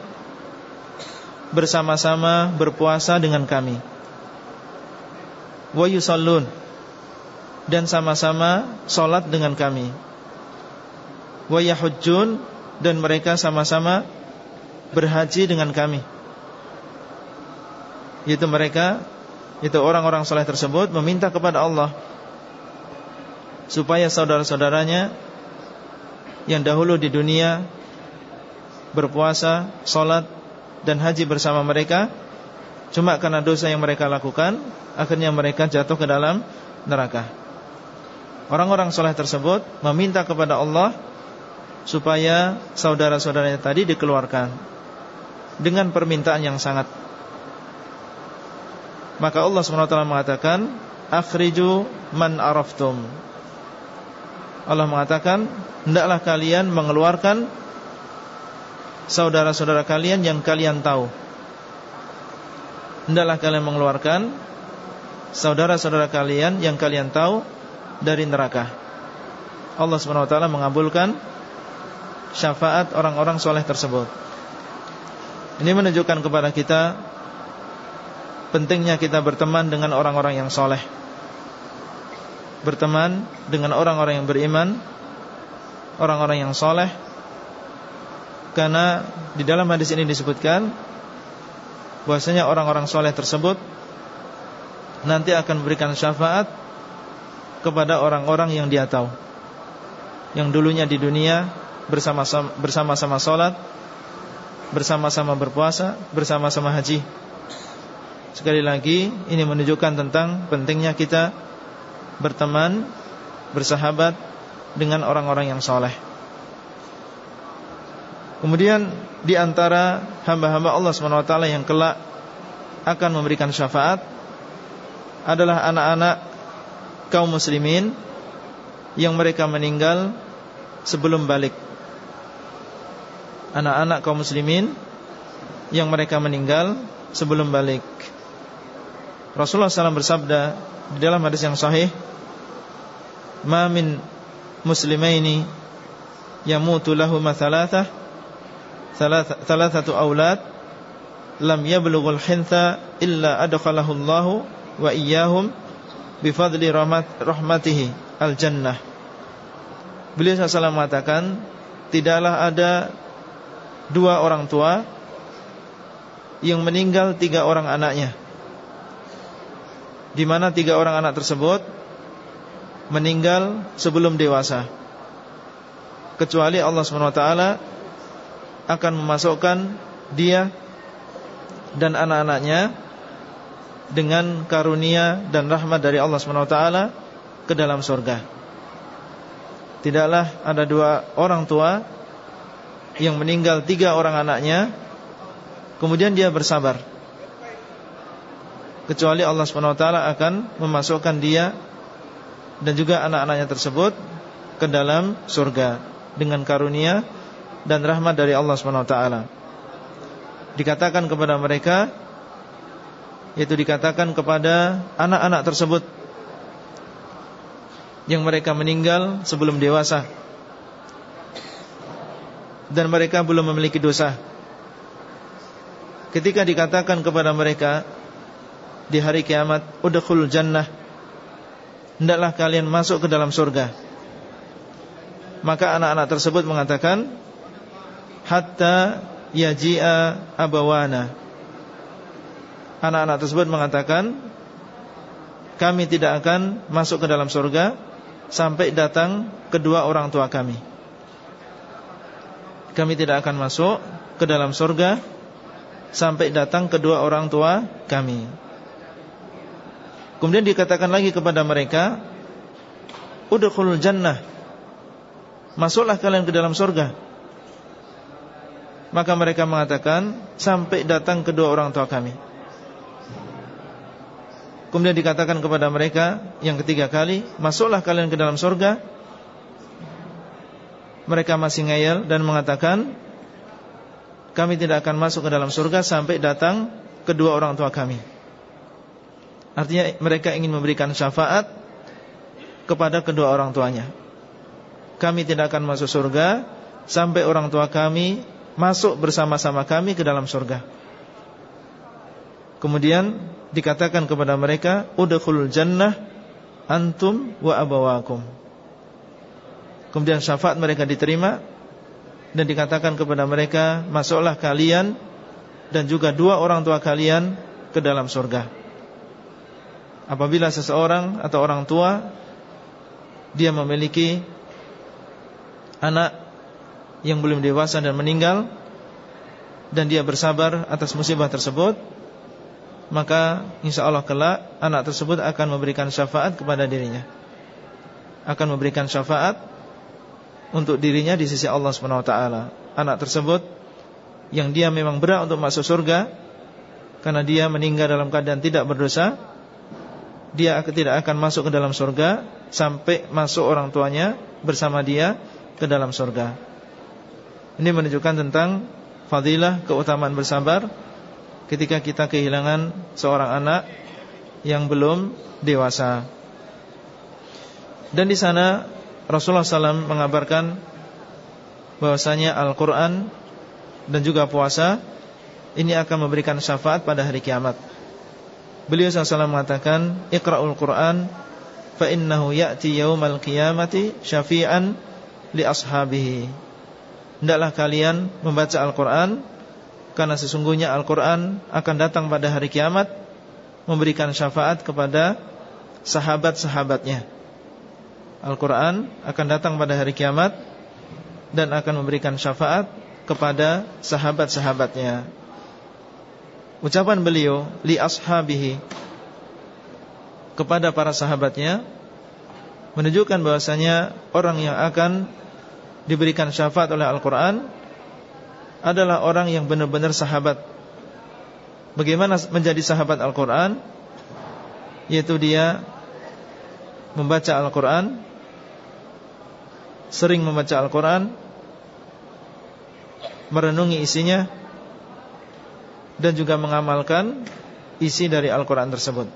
bersama-sama berpuasa dengan kami. Wa dan sama-sama salat dengan kami. Wa yahujjun dan mereka sama-sama berhaji dengan kami Itu mereka Itu orang-orang soleh tersebut Meminta kepada Allah Supaya saudara-saudaranya Yang dahulu di dunia Berpuasa, sholat Dan haji bersama mereka Cuma karena dosa yang mereka lakukan Akhirnya mereka jatuh ke dalam neraka Orang-orang soleh tersebut Meminta kepada Allah Supaya saudara-saudaranya tadi dikeluarkan dengan permintaan yang sangat. Maka Allah SWT mengatakan akhriju man araftum. Allah mengatakan hendaklah kalian mengeluarkan saudara-saudara kalian yang kalian tahu. Hendaklah kalian mengeluarkan saudara-saudara kalian yang kalian tahu dari neraka. Allah SWT mengabulkan syafaat orang-orang soleh tersebut. Ini menunjukkan kepada kita Pentingnya kita berteman dengan orang-orang yang soleh. Berteman dengan orang-orang yang beriman Orang-orang yang soleh. Karena di dalam hadis ini disebutkan bahwasanya orang-orang soleh tersebut Nanti akan memberikan syafaat Kepada orang-orang yang dia tahu Yang dulunya di dunia Bersama-sama sholat bersama-sama berpuasa, bersama-sama haji. Sekali lagi ini menunjukkan tentang pentingnya kita berteman, bersahabat dengan orang-orang yang soleh. Kemudian di antara hamba-hamba Allah SWT yang kelak akan memberikan syafaat adalah anak-anak kaum muslimin yang mereka meninggal sebelum balik. Anak-anak kaum muslimin yang mereka meninggal sebelum balik. Rasulullah SAW bersabda di dalam hadis yang sahih, "Ma min muslimaini yamutu lahu mathalatha Thalathatu aulad Lam yablughul hintha Illa adkhalahu Allahu Wa iyahum Bifadli rahmat, rahmatihi Al-jannah. Beliau SAW mengatakan Tidaklah ada Dua orang tua Yang meninggal tiga orang anaknya. Di mana tiga orang anak tersebut meninggal sebelum dewasa, kecuali Allah swt akan memasukkan dia dan anak-anaknya dengan karunia dan rahmat dari Allah SWT ke dalam surga. Tidaklah ada dua orang tua yang meninggal tiga orang anaknya, kemudian dia bersabar. Kecuali Allah SWT akan memasukkan dia dan juga anak-anaknya tersebut ke dalam surga dengan karunia dan rahmat dari Allah SWT Dikatakan kepada mereka Yaitu dikatakan kepada anak-anak tersebut Yang mereka meninggal sebelum dewasa. Dan mereka belum memiliki dosa. Ketika dikatakan kepada mereka Di hari kiamat Udhul jannah. Hendaklah kalian masuk ke dalam surga. Maka anak-anak tersebut mengatakan hatta yaji'a abawana. Anak-anak tersebut mengatakan kami tidak akan masuk ke dalam surga sampai datang kedua orang tua kami. Kami tidak akan masuk ke dalam surga sampai datang kedua orang tua kami. Kemudian dikatakan lagi kepada mereka, "Udkhulul jannah." Masuklah kalian ke dalam surga. Maka mereka mengatakan Sampai datang kedua orang tua kami Kemudian dikatakan kepada mereka Yang ketiga kali Masuklah kalian ke dalam surga. Mereka masih ngeyel dan mengatakan Kami tidak akan masuk ke dalam surga Sampai datang kedua orang tua kami. Artinya mereka ingin memberikan syafaat Kepada kedua orang tuanya. Kami tidak akan masuk surga Sampai orang tua kami masuk bersama-sama kami ke dalam surga. Kemudian dikatakan kepada mereka, "Udkhulul jannah antum wa abawakum." Kemudian syafaat mereka diterima dan dikatakan kepada mereka, "Masuklah kalian dan juga dua orang tua kalian ke dalam surga." Apabila seseorang atau orang tua dia memiliki anak yang belum dewasa dan meninggal dan dia bersabar atas musibah tersebut maka insya Allah kelak anak tersebut akan memberikan syafaat kepada dirinya akan memberikan syafaat untuk dirinya di sisi Allah swt. anak tersebut yang dia memang berat untuk masuk surga karena dia meninggal dalam keadaan tidak berdosa dia tidak akan masuk ke dalam surga sampai masuk orang tuanya bersama dia ke dalam surga ini menunjukkan tentang fadilah keutamaan bersabar ketika kita kehilangan seorang anak yang belum dewasa. Dan di sana Rasulullah SAW mengabarkan bahwasanya Al-Quran dan juga puasa ini akan memberikan syafaat pada hari kiamat. Beliau SAW mengatakan, Iqra'ul Quran fa innahu ya'ti yawmal qiyamati syafi'an li ashabihi hendaklah kalian membaca Al-Quran Karena sesungguhnya Al-Quran akan datang pada hari kiamat Memberikan syafaat kepada sahabat-sahabatnya Al-Quran akan datang pada hari kiamat Dan akan memberikan syafaat kepada sahabat-sahabatnya. Ucapan beliau li ashabihi kepada para sahabatnya menunjukkan bahwasanya orang yang akan diberikan syafaat oleh Al-Qur'an adalah orang yang benar-benar sahabat. Bagaimana menjadi sahabat Al-Qur'an? Yaitu dia membaca Al-Qur'an, sering membaca Al-Qur'an, merenungi isinya dan juga mengamalkan isi dari Al-Quran tersebut.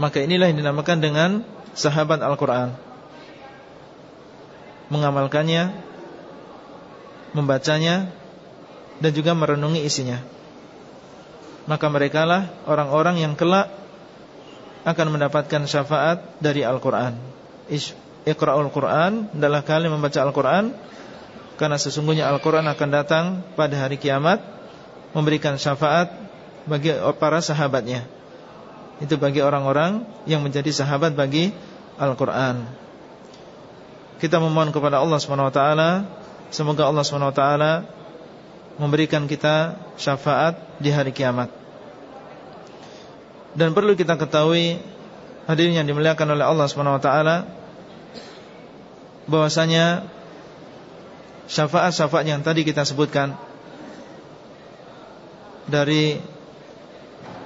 Maka inilah yang dinamakan dengan sahabat Al-Quran. Mengamalkannya, membacanya, dan juga merenungi isinya. Maka mereka lah orang-orang yang kelak akan mendapatkan syafaat dari Al-Quran. Iqra'ul Quran adalah kali membaca Al-Quran karena sesungguhnya Al-Quran akan datang pada hari kiamat Memberikan syafaat bagi para sahabatnya Itu bagi orang-orang yang menjadi sahabat bagi Al-Quran Kita memohon kepada Allah SWT Semoga Allah SWT Memberikan kita syafaat di hari kiamat. Dan perlu kita ketahui Hadirin yang dimuliakan oleh Allah SWT bahwasanya syafaat-syafaat yang tadi kita sebutkan dari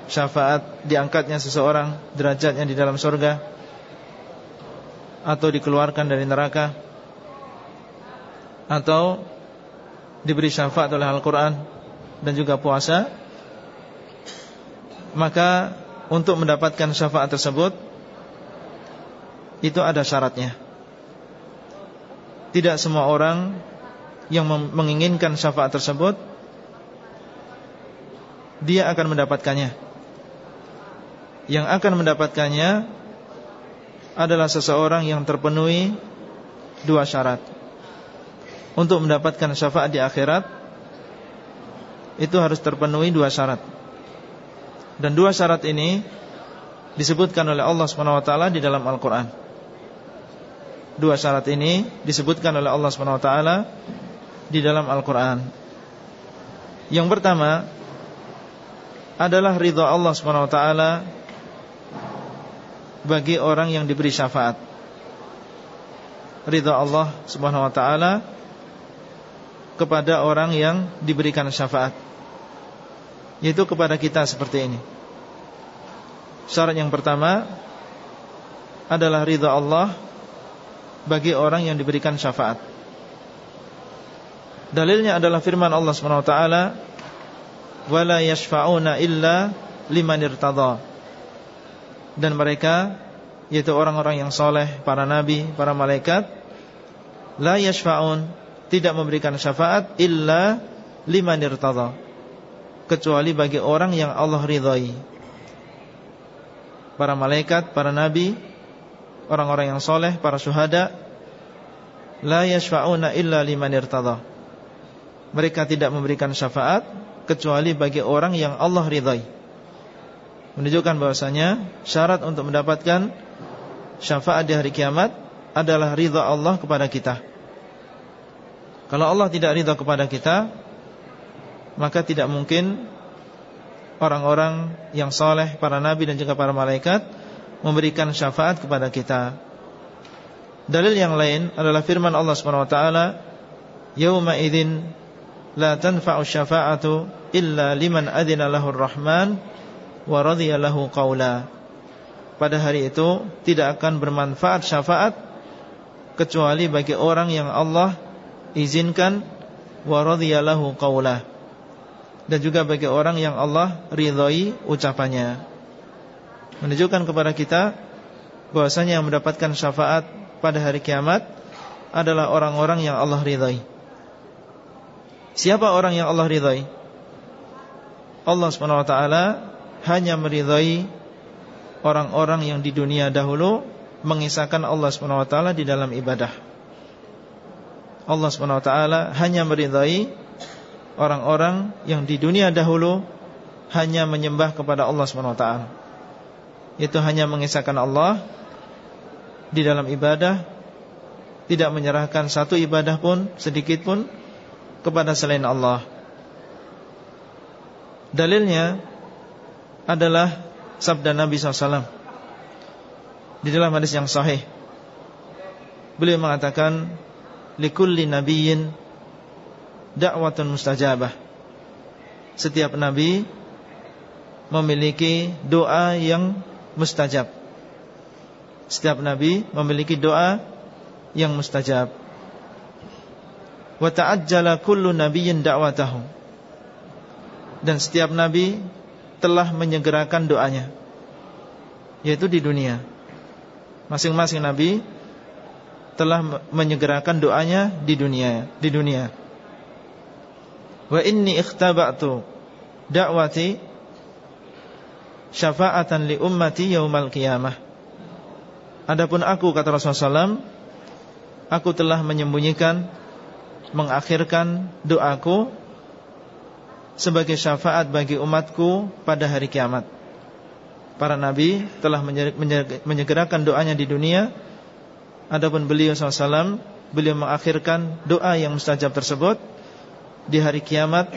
syafaat diangkatnya seseorang derajatnya di dalam surga atau dikeluarkan dari neraka atau diberi syafaat oleh Al-Quran dan juga puasa maka untuk mendapatkan syafaat tersebut itu ada syaratnya tidak semua orang yang menginginkan syafaat tersebut dia akan mendapatkannya. Yang akan mendapatkannya adalah seseorang yang terpenuhi dua syarat. Untuk mendapatkan syafaat di akhirat itu harus terpenuhi dua syarat. Dan dua syarat ini disebutkan oleh Allah SWT di dalam Al-Qur'an. Dua syarat ini disebutkan oleh Allah SWT di dalam Al-Quran Yang pertama Adalah ridha Allah SWT Bagi orang yang diberi syafaat Ridha Allah SWT Kepada orang yang diberikan syafaat. Yaitu kepada kita seperti ini. Syarat yang pertama Adalah ridha Allah Bagi orang yang diberikan syafaat. Dalilnya adalah firman Allah SWT Wala yashfa'una illa liman Dan mereka Yaitu orang-orang yang soleh Para nabi, para malaikat La yashfa'un Tidak memberikan syafaat Illa liman irtada Kecuali bagi orang yang Allah ridhai Para malaikat, para nabi Orang-orang yang soleh, para syuhada La yashfa'una illa liman irtada mereka tidak memberikan syafaat kecuali bagi orang yang Allah ridhai. Menunjukkan bahwasanya syarat untuk mendapatkan syafaat di hari kiamat adalah ridha Allah kepada kita. Kalau Allah tidak ridha kepada kita, maka tidak mungkin orang-orang yang soleh, para nabi dan juga para malaikat memberikan syafaat kepada kita. Dalil yang lain adalah firman Allah taala, "Yauma idzin la tanfa'u syafa'atu illa liman adina lahur rahman wa radhiya lahu qawla. Pada hari itu tidak akan bermanfaat syafaat kecuali bagi orang yang Allah izinkan wa radhiya lahu qawla. Dan juga bagi orang yang Allah ridhai ucapannya. Menunjukkan kepada kita bahwasanya yang mendapatkan syafaat pada hari kiamat adalah orang-orang yang Allah ridhai. Siapa orang yang Allah ridhai? Allah SWT hanya meridhai orang-orang yang di dunia dahulu mengisahkan Allah SWT di dalam ibadah. Allah SWT hanya meridhai orang-orang yang di dunia dahulu hanya menyembah kepada Allah SWT. Itu hanya mengisahkan Allah di dalam ibadah, tidak menyerahkan satu ibadah pun sedikit pun kepada selain Allah. Dalilnya adalah sabda Nabi SAW di dalam hadis yang sahih. Beliau mengatakan, "Likulli nabiyyin da'watun mustajabah." Setiap nabi memiliki doa yang mustajab. Setiap nabi memiliki doa yang mustajab. Wa ta'ajjala kullu nabiyyin da'watahu. Dan setiap nabi telah menyegerakan doanya yaitu di dunia. Masing-masing nabi telah menyegerakan doanya di dunia, di dunia. Wa inni ikhtaba'tu da'wati syafa'atan li ummati yaumal qiyamah. Adapun aku kata Rasulullah SAW Aku telah menyembunyikan Mengakhirkan doaku Sebagai syafaat bagi umatku Pada hari kiamat Para nabi telah menyegerakan doanya di dunia Adapun beliau SAW Beliau mengakhirkan doa yang mustajab tersebut Di hari kiamat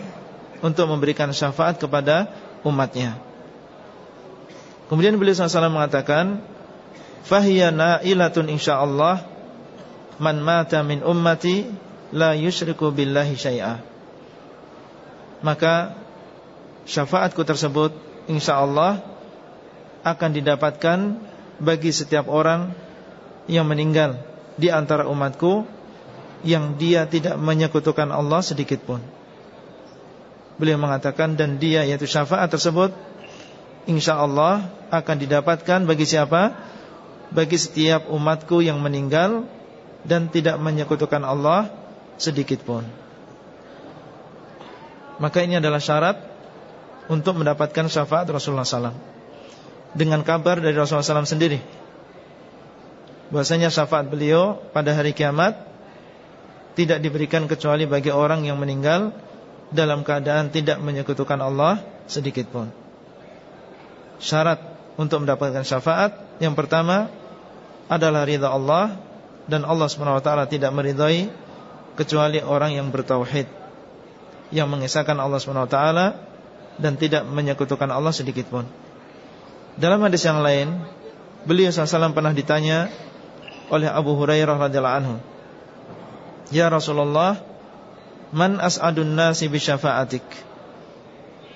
Untuk memberikan syafaat kepada umatnya. Kemudian beliau SAW mengatakan Fahiya na'ilatun insyaallah Man mata min ummati La yushriku billahi syai'ah Maka Syafaatku tersebut insyaallah Akan didapatkan Bagi setiap orang Yang meninggal Di antara umatku Yang dia tidak menyekutukan Allah sedikit pun Beliau mengatakan Dan dia yaitu syafaat tersebut InsyaAllah akan didapatkan bagi siapa? bagi setiap umatku yang meninggal dan tidak menyekutukan Allah sedikit pun. Maka ini adalah syarat untuk mendapatkan syafaat Rasulullah SAW. Dengan kabar dari Rasulullah SAW sendiri. Bahasanya syafaat beliau pada hari kiamat tidak diberikan kecuali bagi orang yang meninggal dalam keadaan tidak menyekutukan Allah sedikit pun. Syarat untuk mendapatkan syafaat yang pertama adalah ridha Allah dan Allah SWT tidak meridhai kecuali orang yang bertauhid yang mengisahkan Allah SWT dan tidak menyekutukan Allah sedikit pun. Dalam hadis yang lain, beliau SAW pernah ditanya oleh Abu Hurairah radhiyallahu anhu, "Ya Rasulullah, man as'adun nasi bi syafa'atik?"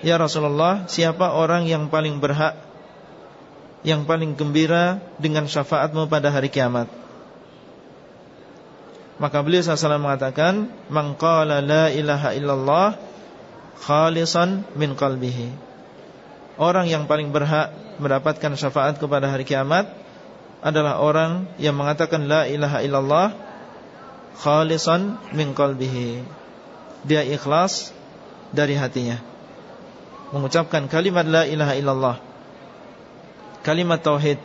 Ya Rasulullah, siapa orang yang paling berhak yang paling gembira dengan syafaatmu pada hari kiamat? Maka beliau SAW mengatakan Man qala la ilaha illallah Khalisan min qalbihi. Orang yang paling berhak mendapatkan syafaat kepada hari kiamat Adalah orang yang mengatakan la ilaha illallah Khalisan min qalbihi Dia ikhlas dari hatinya Mengucapkan kalimat la ilaha illallah kalimat tauhid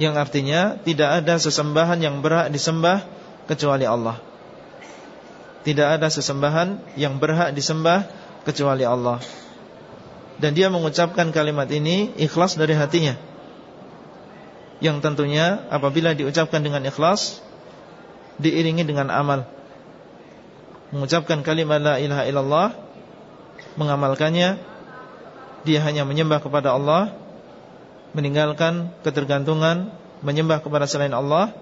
yang artinya tidak ada sesembahan yang berhak disembah kecuali Allah. Tidak ada sesembahan yang berhak disembah kecuali Allah. Dan dia mengucapkan kalimat ini ikhlas dari hatinya. Yang tentunya apabila diucapkan dengan ikhlas diiringi dengan amal. Mengucapkan kalimat la ilaha illallah mengamalkannya dia hanya menyembah kepada Allah meninggalkan ketergantungan menyembah kepada selain Allah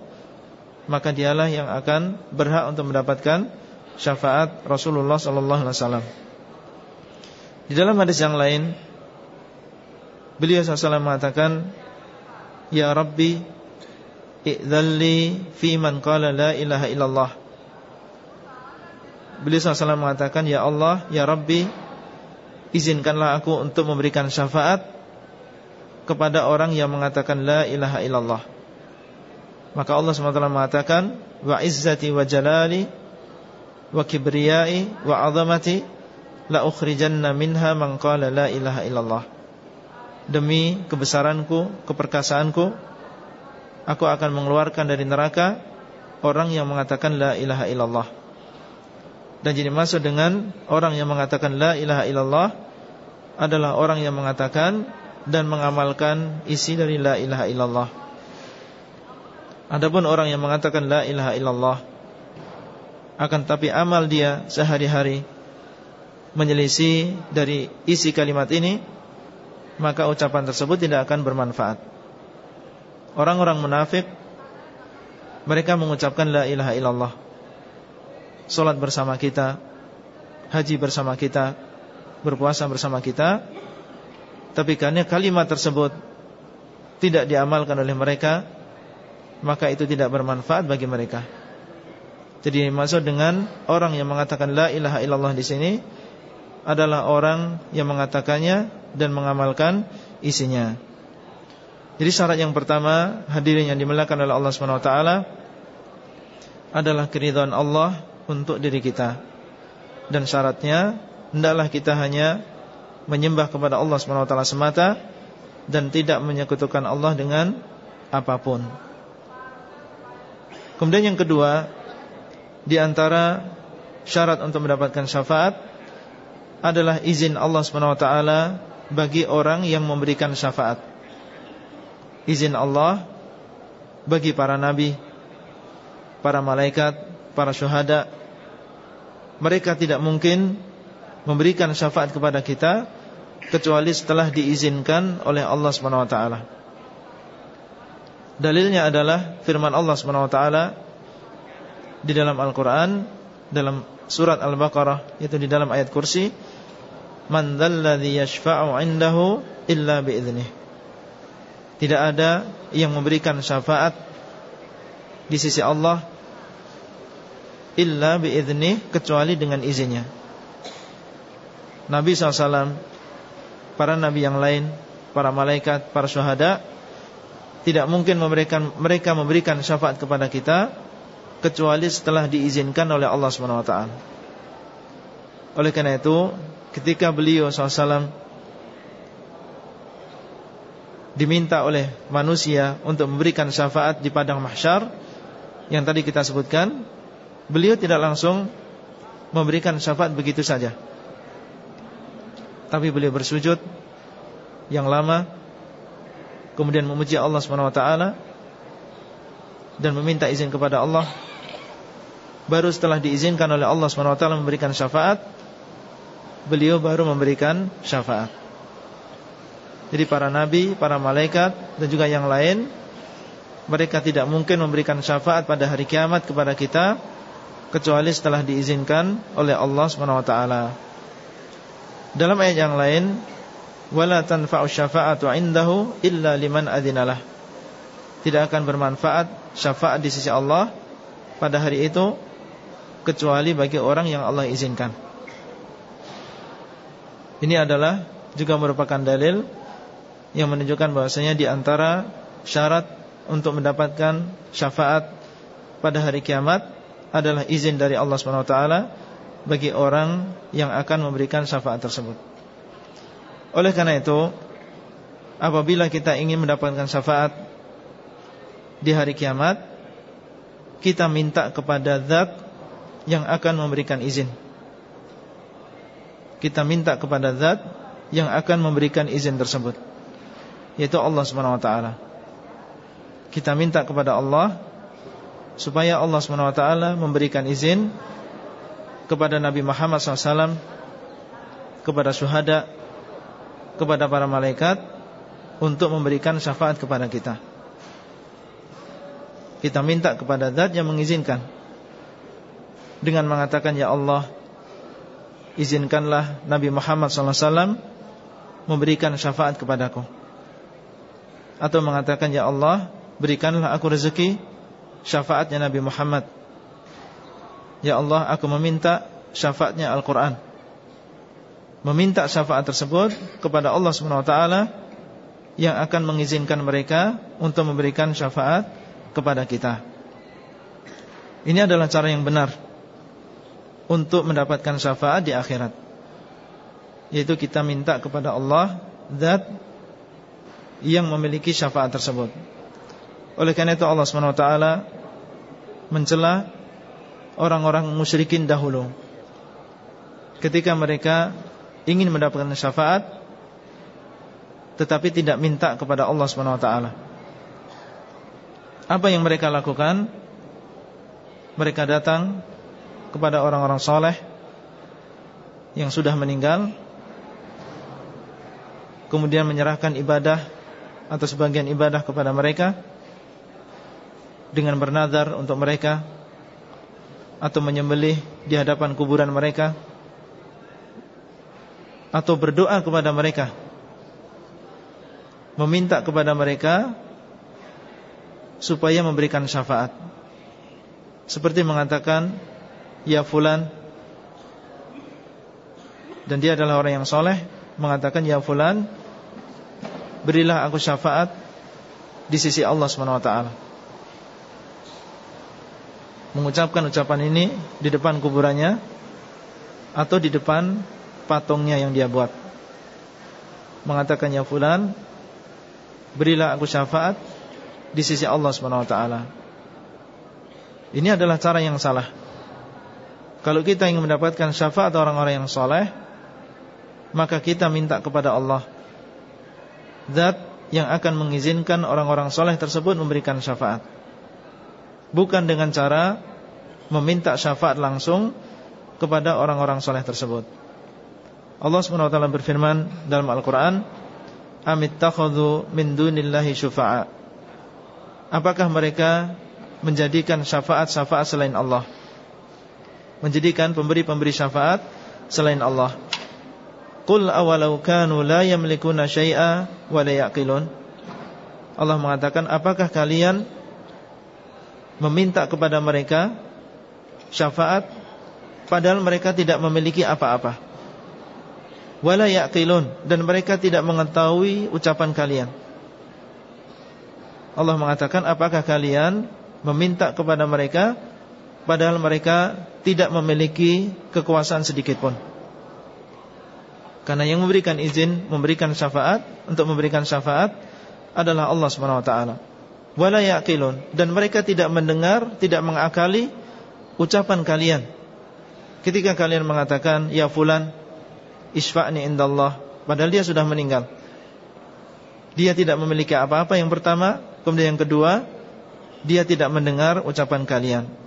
maka dialah yang akan berhak untuk mendapatkan syafaat Rasulullah sallallahu alaihi wasallam. Di dalam hadis yang lain beliau sallallahu mengatakan ya rabbi i'dzalli fi man qala la ilaha illallah. Beliau sallallahu mengatakan ya Allah ya rabbi izinkanlah aku untuk memberikan syafaat kepada orang yang mengatakan la ilaha illallah. Maka Allah SWT mengatakan wa izzati wa jalali wa kibriyai wa azamati la ukhrijanna minha man qala la ilaha illallah. Demi kebesaranku, keperkasaanku, aku akan mengeluarkan dari neraka orang yang mengatakan la ilaha illallah. Dan jadi masuk dengan orang yang mengatakan la ilaha illallah adalah orang yang mengatakan dan mengamalkan isi dari la ilaha illallah. Adapun orang yang mengatakan la ilaha illallah akan tapi amal dia sehari-hari menyelisih dari isi kalimat ini maka ucapan tersebut tidak akan bermanfaat. Orang-orang munafik mereka mengucapkan la ilaha illallah. Salat bersama kita, haji bersama kita, berpuasa bersama kita. Tapi karena kalimat tersebut tidak diamalkan oleh mereka, maka itu tidak bermanfaat bagi mereka. Jadi maksud dengan orang yang mengatakan la ilaha illallah di sini adalah orang yang mengatakannya dan mengamalkan isinya. Jadi syarat yang pertama hadirin yang dimuliakan oleh Allah Subhanahu wa taala adalah keridhaan Allah untuk diri kita. Dan syaratnya hendaklah kita hanya menyembah kepada Allah Subhanahu wa taala semata dan tidak menyekutukan Allah dengan apa pun. Kemudian yang kedua, di antara syarat untuk mendapatkan syafaat adalah izin Allah Subhanahu wa taala bagi orang yang memberikan syafaat. Izin Allah bagi para nabi, para malaikat, para syuhada. Mereka tidak mungkin memberikan syafaat kepada kita kecuali setelah diizinkan oleh Allah Subhanahu wa taala. Dalilnya adalah firman Allah Subhanahu wa taala di dalam Al-Qur'an dalam surat Al-Baqarah yaitu di dalam ayat kursi man dzalladzi yashfa'u 'indahu illa biiznih. Tidak ada yang memberikan syafaat di sisi Allah illa biiznih kecuali dengan izinnya. Nabi SAW Para nabi yang lain Para malaikat, para syuhada Tidak mungkin memberikan mereka memberikan syafaat kepada kita Kecuali setelah diizinkan oleh Allah SWT Oleh karena itu ketika beliau SAW diminta oleh manusia untuk memberikan syafaat di padang mahsyar yang tadi kita sebutkan, beliau tidak langsung memberikan syafaat begitu saja. Tapi beliau bersujud yang lama kemudian memuji Allah SWT dan meminta izin kepada Allah baru setelah diizinkan oleh Allah SWT memberikan syafaat beliau baru memberikan syafaat. Jadi para nabi, para malaikat dan juga yang lain mereka tidak mungkin memberikan syafaat pada hari kiamat kepada kita kecuali setelah diizinkan oleh Allah SWT. Dalam ayat yang lain, wala tanfa'u syafa'atu 'indahu illa liman adinalah. Tidak akan bermanfaat syafaat di sisi Allah pada hari itu kecuali bagi orang yang Allah izinkan. Ini adalah juga merupakan dalil yang menunjukkan bahwasanya di antara syarat untuk mendapatkan syafaat pada hari kiamat adalah izin dari Allah SWT bagi orang yang akan memberikan syafaat tersebut. Oleh karena itu, apabila kita ingin mendapatkan syafaat di hari kiamat, kita minta kepada zat yang akan memberikan izin kita minta kepada zat yang akan memberikan izin tersebut yaitu Allah Subhanahu wa taala. Kita minta kepada Allah supaya Allah Subhanahu wa taala memberikan izin kepada Nabi Muhammad SAW kepada syuhada kepada para malaikat untuk memberikan syafaat kepada kita. Kita minta kepada zat yang mengizinkan dengan mengatakan ya Allah izinkanlah Nabi Muhammad SAW memberikan syafaat kepadaku. Atau mengatakan ya Allah berikanlah aku rezeki syafaatnya Nabi Muhammad. Ya Allah aku meminta syafaatnya Al-Quran. Meminta syafaat tersebut kepada Allah SWT yang akan mengizinkan mereka untuk memberikan syafaat kepada kita. Ini adalah cara yang benar untuk mendapatkan syafaat di akhirat. Yaitu kita minta kepada Allah zat yang memiliki syafaat tersebut. Oleh karena itu Allah SWT mencela orang-orang musyrikin dahulu. Ketika mereka ingin mendapatkan syafaat tetapi tidak minta kepada Allah SWT apa yang mereka lakukan? Mereka datang kepada orang-orang soleh yang sudah meninggal kemudian menyerahkan ibadah atau sebagian ibadah kepada mereka dengan bernazar untuk mereka atau menyembelih di hadapan kuburan mereka atau berdoa kepada mereka meminta kepada mereka supaya memberikan syafaat. Seperti mengatakan ya fulan. Dan dia adalah orang yang soleh mengatakan ya fulan berilah aku syafaat di sisi Allah SWT mengucapkan ucapan ini di depan kuburannya atau di depan patungnya yang dia buat. Mengatakan ya fulan berilah aku syafaat di sisi Allah SWT ini adalah cara yang salah kalau kita ingin mendapatkan syafaat orang-orang yang soleh Maka kita minta kepada Allah Zat yang akan mengizinkan orang-orang soleh tersebut memberikan syafaat. Bukan dengan cara Meminta syafaat langsung Kepada orang-orang soleh tersebut. Allah SWT berfirman dalam Al-Quran Amittakhadhu min dunillahi syufa'a. Apakah mereka menjadikan syafaat-syafaat selain Allah menjadikan pemberi-pemberi syafaat selain Allah. Qul awalau kanu la yamlikuna syai'a wa la yaqilun. Allah mengatakan, apakah kalian meminta kepada mereka syafaat padahal mereka tidak memiliki apa-apa? Wala yaqilun dan mereka tidak mengetahui ucapan kalian. Allah mengatakan, apakah kalian meminta kepada mereka padahal mereka tidak memiliki kekuasaan sedikit pun. Karena yang memberikan izin, memberikan syafaat untuk memberikan syafaat adalah Allah SWT. Wala yaqilun dan mereka tidak mendengar, tidak mengakali ucapan kalian. Ketika kalian mengatakan ya fulan isfa'ni indallah padahal dia sudah meninggal. Dia tidak memiliki apa-apa yang pertama, kemudian yang kedua, dia tidak mendengar ucapan kalian.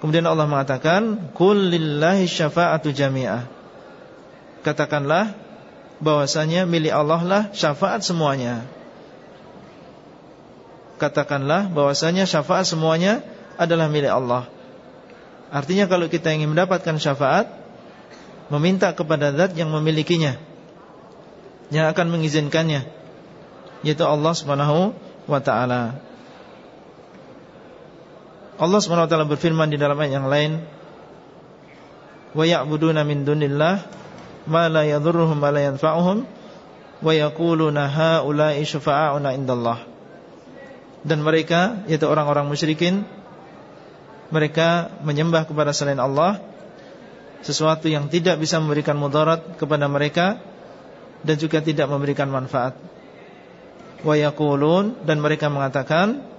Kemudian Allah mengatakan, "Kullillahi syafa'atu jami'ah." Katakanlah bahwasanya milik Allah lah syafaat semuanya. Katakanlah bahwasanya syafaat semuanya adalah milik Allah. Artinya kalau kita ingin mendapatkan syafaat, meminta kepada zat yang memilikinya, yang akan mengizinkannya, yaitu Allah Subhanahu wa taala. Allah SWT berfirman di dalam ayat yang lain Wa ya'buduna min dunillah Ma la yadurruhum ma la yanfa'uhum Wa yakuluna ha'ulai syufa'auna indallah. Dan mereka Yaitu orang-orang musyrikin Mereka menyembah kepada selain Allah Sesuatu yang tidak bisa memberikan mudarat kepada mereka Dan juga tidak memberikan manfaat. Wa yakulun Dan mereka mengatakan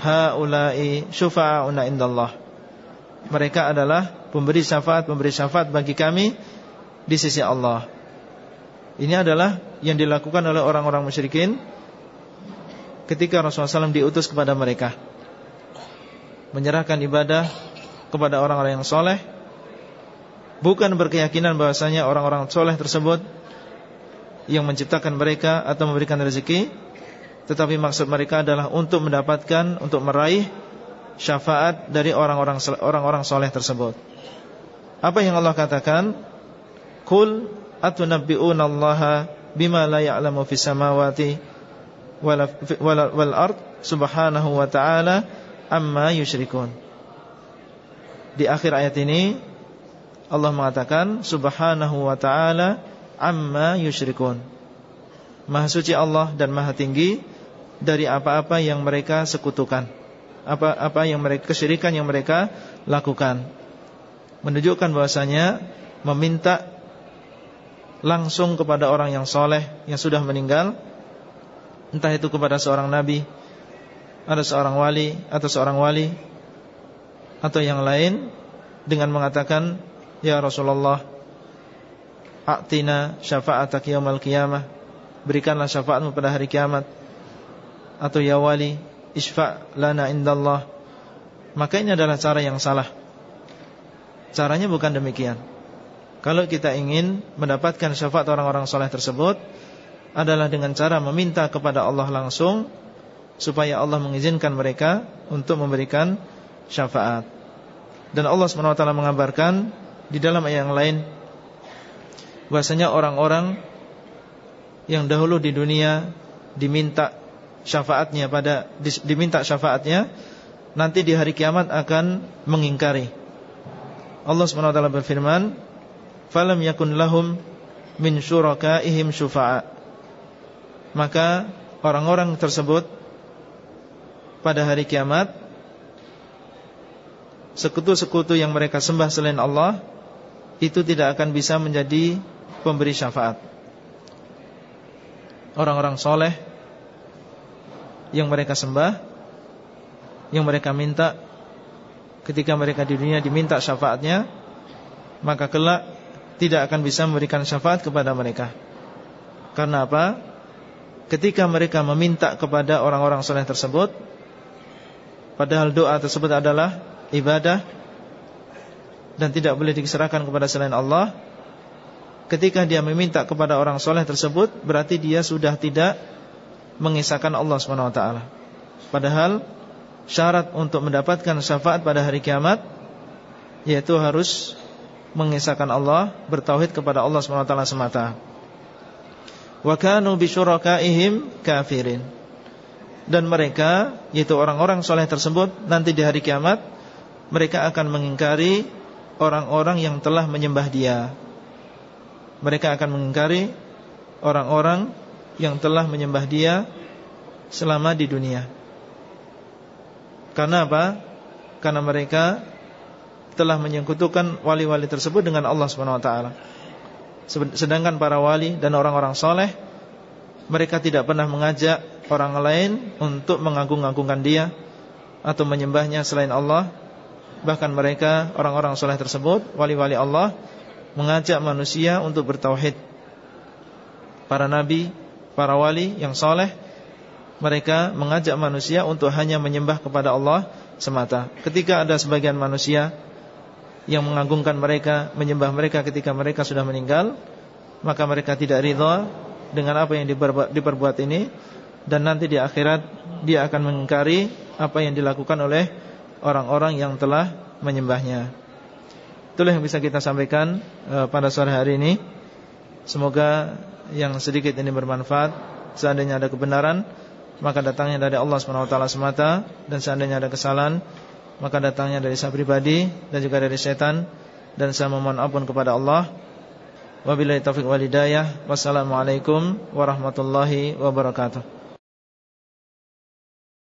haula'i syufa'una indallah. Mereka adalah pemberi syafaat, pemberi syafaat bagi kami di sisi Allah. Ini adalah yang dilakukan oleh orang-orang musyrikin ketika Rasulullah SAW diutus kepada mereka. Menyerahkan ibadah kepada orang-orang yang soleh Bukan berkeyakinan bahwasanya orang-orang soleh tersebut Yang menciptakan mereka atau memberikan rezeki tetapi maksud mereka adalah untuk mendapatkan Untuk meraih syafaat Dari orang-orang orang-orang soleh tersebut. Apa yang Allah katakan? Kul atunabbi'una allaha Bima la ya'lamu fis samawati Wal, wal, ard Subhanahu wa ta'ala Amma yushrikun Di akhir ayat ini Allah mengatakan Subhanahu wa ta'ala Amma yushrikun Maha suci Allah dan maha tinggi dari apa-apa yang mereka sekutukan. Apa-apa yang mereka kesyirikan yang mereka lakukan. Menunjukkan bahwasanya meminta langsung kepada orang yang soleh yang sudah meninggal. Entah itu kepada seorang nabi atau seorang wali atau seorang wali atau yang lain dengan mengatakan ya Rasulullah A'tina syafa'atak yaumal qiyamah. Berikanlah syafaatmu pada hari kiamat atau ya wali isfa' lana indallah. Maka ini adalah cara yang salah. Caranya bukan demikian. Kalau kita ingin mendapatkan syafaat orang-orang soleh tersebut Adalah dengan cara meminta kepada Allah langsung Supaya Allah mengizinkan mereka Untuk memberikan syafaat. Dan Allah SWT mengabarkan Di dalam ayat yang lain Bahasanya orang-orang Yang dahulu di dunia Diminta syafaatnya pada Diminta syafaatnya nanti di hari kiamat akan mengingkari. Allah SWT berfirman, "Falam yakun lahum min syurakaihim syufa'a." Maka orang-orang tersebut pada hari kiamat sekutu-sekutu yang mereka sembah selain Allah itu tidak akan bisa menjadi pemberi syafaat. Orang-orang soleh yang mereka sembah yang mereka minta ketika mereka di dunia diminta syafaatnya maka kelak tidak akan bisa memberikan syafaat kepada mereka. Karena apa? Ketika mereka meminta kepada orang-orang soleh tersebut padahal doa tersebut adalah ibadah dan tidak boleh diserahkan kepada selain Allah ketika dia meminta kepada orang soleh tersebut berarti dia sudah tidak mengisahkan Allah swt. Padahal syarat untuk mendapatkan syafaat pada hari kiamat yaitu harus mengisahkan Allah, bertauhid kepada Allah SWT semata. Wa kanu bisyurakaihim kafirin. Dan mereka, yaitu orang-orang soleh tersebut nanti di hari kiamat mereka akan mengingkari orang-orang yang telah menyembah dia. Mereka akan mengingkari orang-orang yang telah menyembah dia selama di dunia. Karena apa? Karena mereka telah menyekutukan wali-wali tersebut dengan Allah Subhanahu wa taala. Sedangkan para wali dan orang-orang soleh mereka tidak pernah mengajak orang lain untuk mengagung-agungkan dia atau menyembahnya selain Allah. Bahkan mereka orang-orang soleh tersebut, wali-wali Allah mengajak manusia untuk bertauhid. Para nabi, para wali yang soleh mereka mengajak manusia untuk hanya menyembah kepada Allah semata. Ketika ada sebagian manusia yang mengagungkan mereka, menyembah mereka ketika mereka sudah meninggal, maka mereka tidak ridha dengan apa yang diperbuat ini dan nanti di akhirat dia akan mengingkari apa yang dilakukan oleh orang-orang yang telah menyembahnya. Itulah yang bisa kita sampaikan uh, pada sore hari ini. Semoga yang sedikit ini bermanfaat. Seandainya ada kebenaran maka datangnya dari Allah SWT semata dan seandainya ada kesalahan maka datangnya dari saya pribadi dan juga dari setan dan saya memohon ampun kepada Allah wabillahi taufiq walidayah wassalamualaikum warahmatullahi wabarakatuh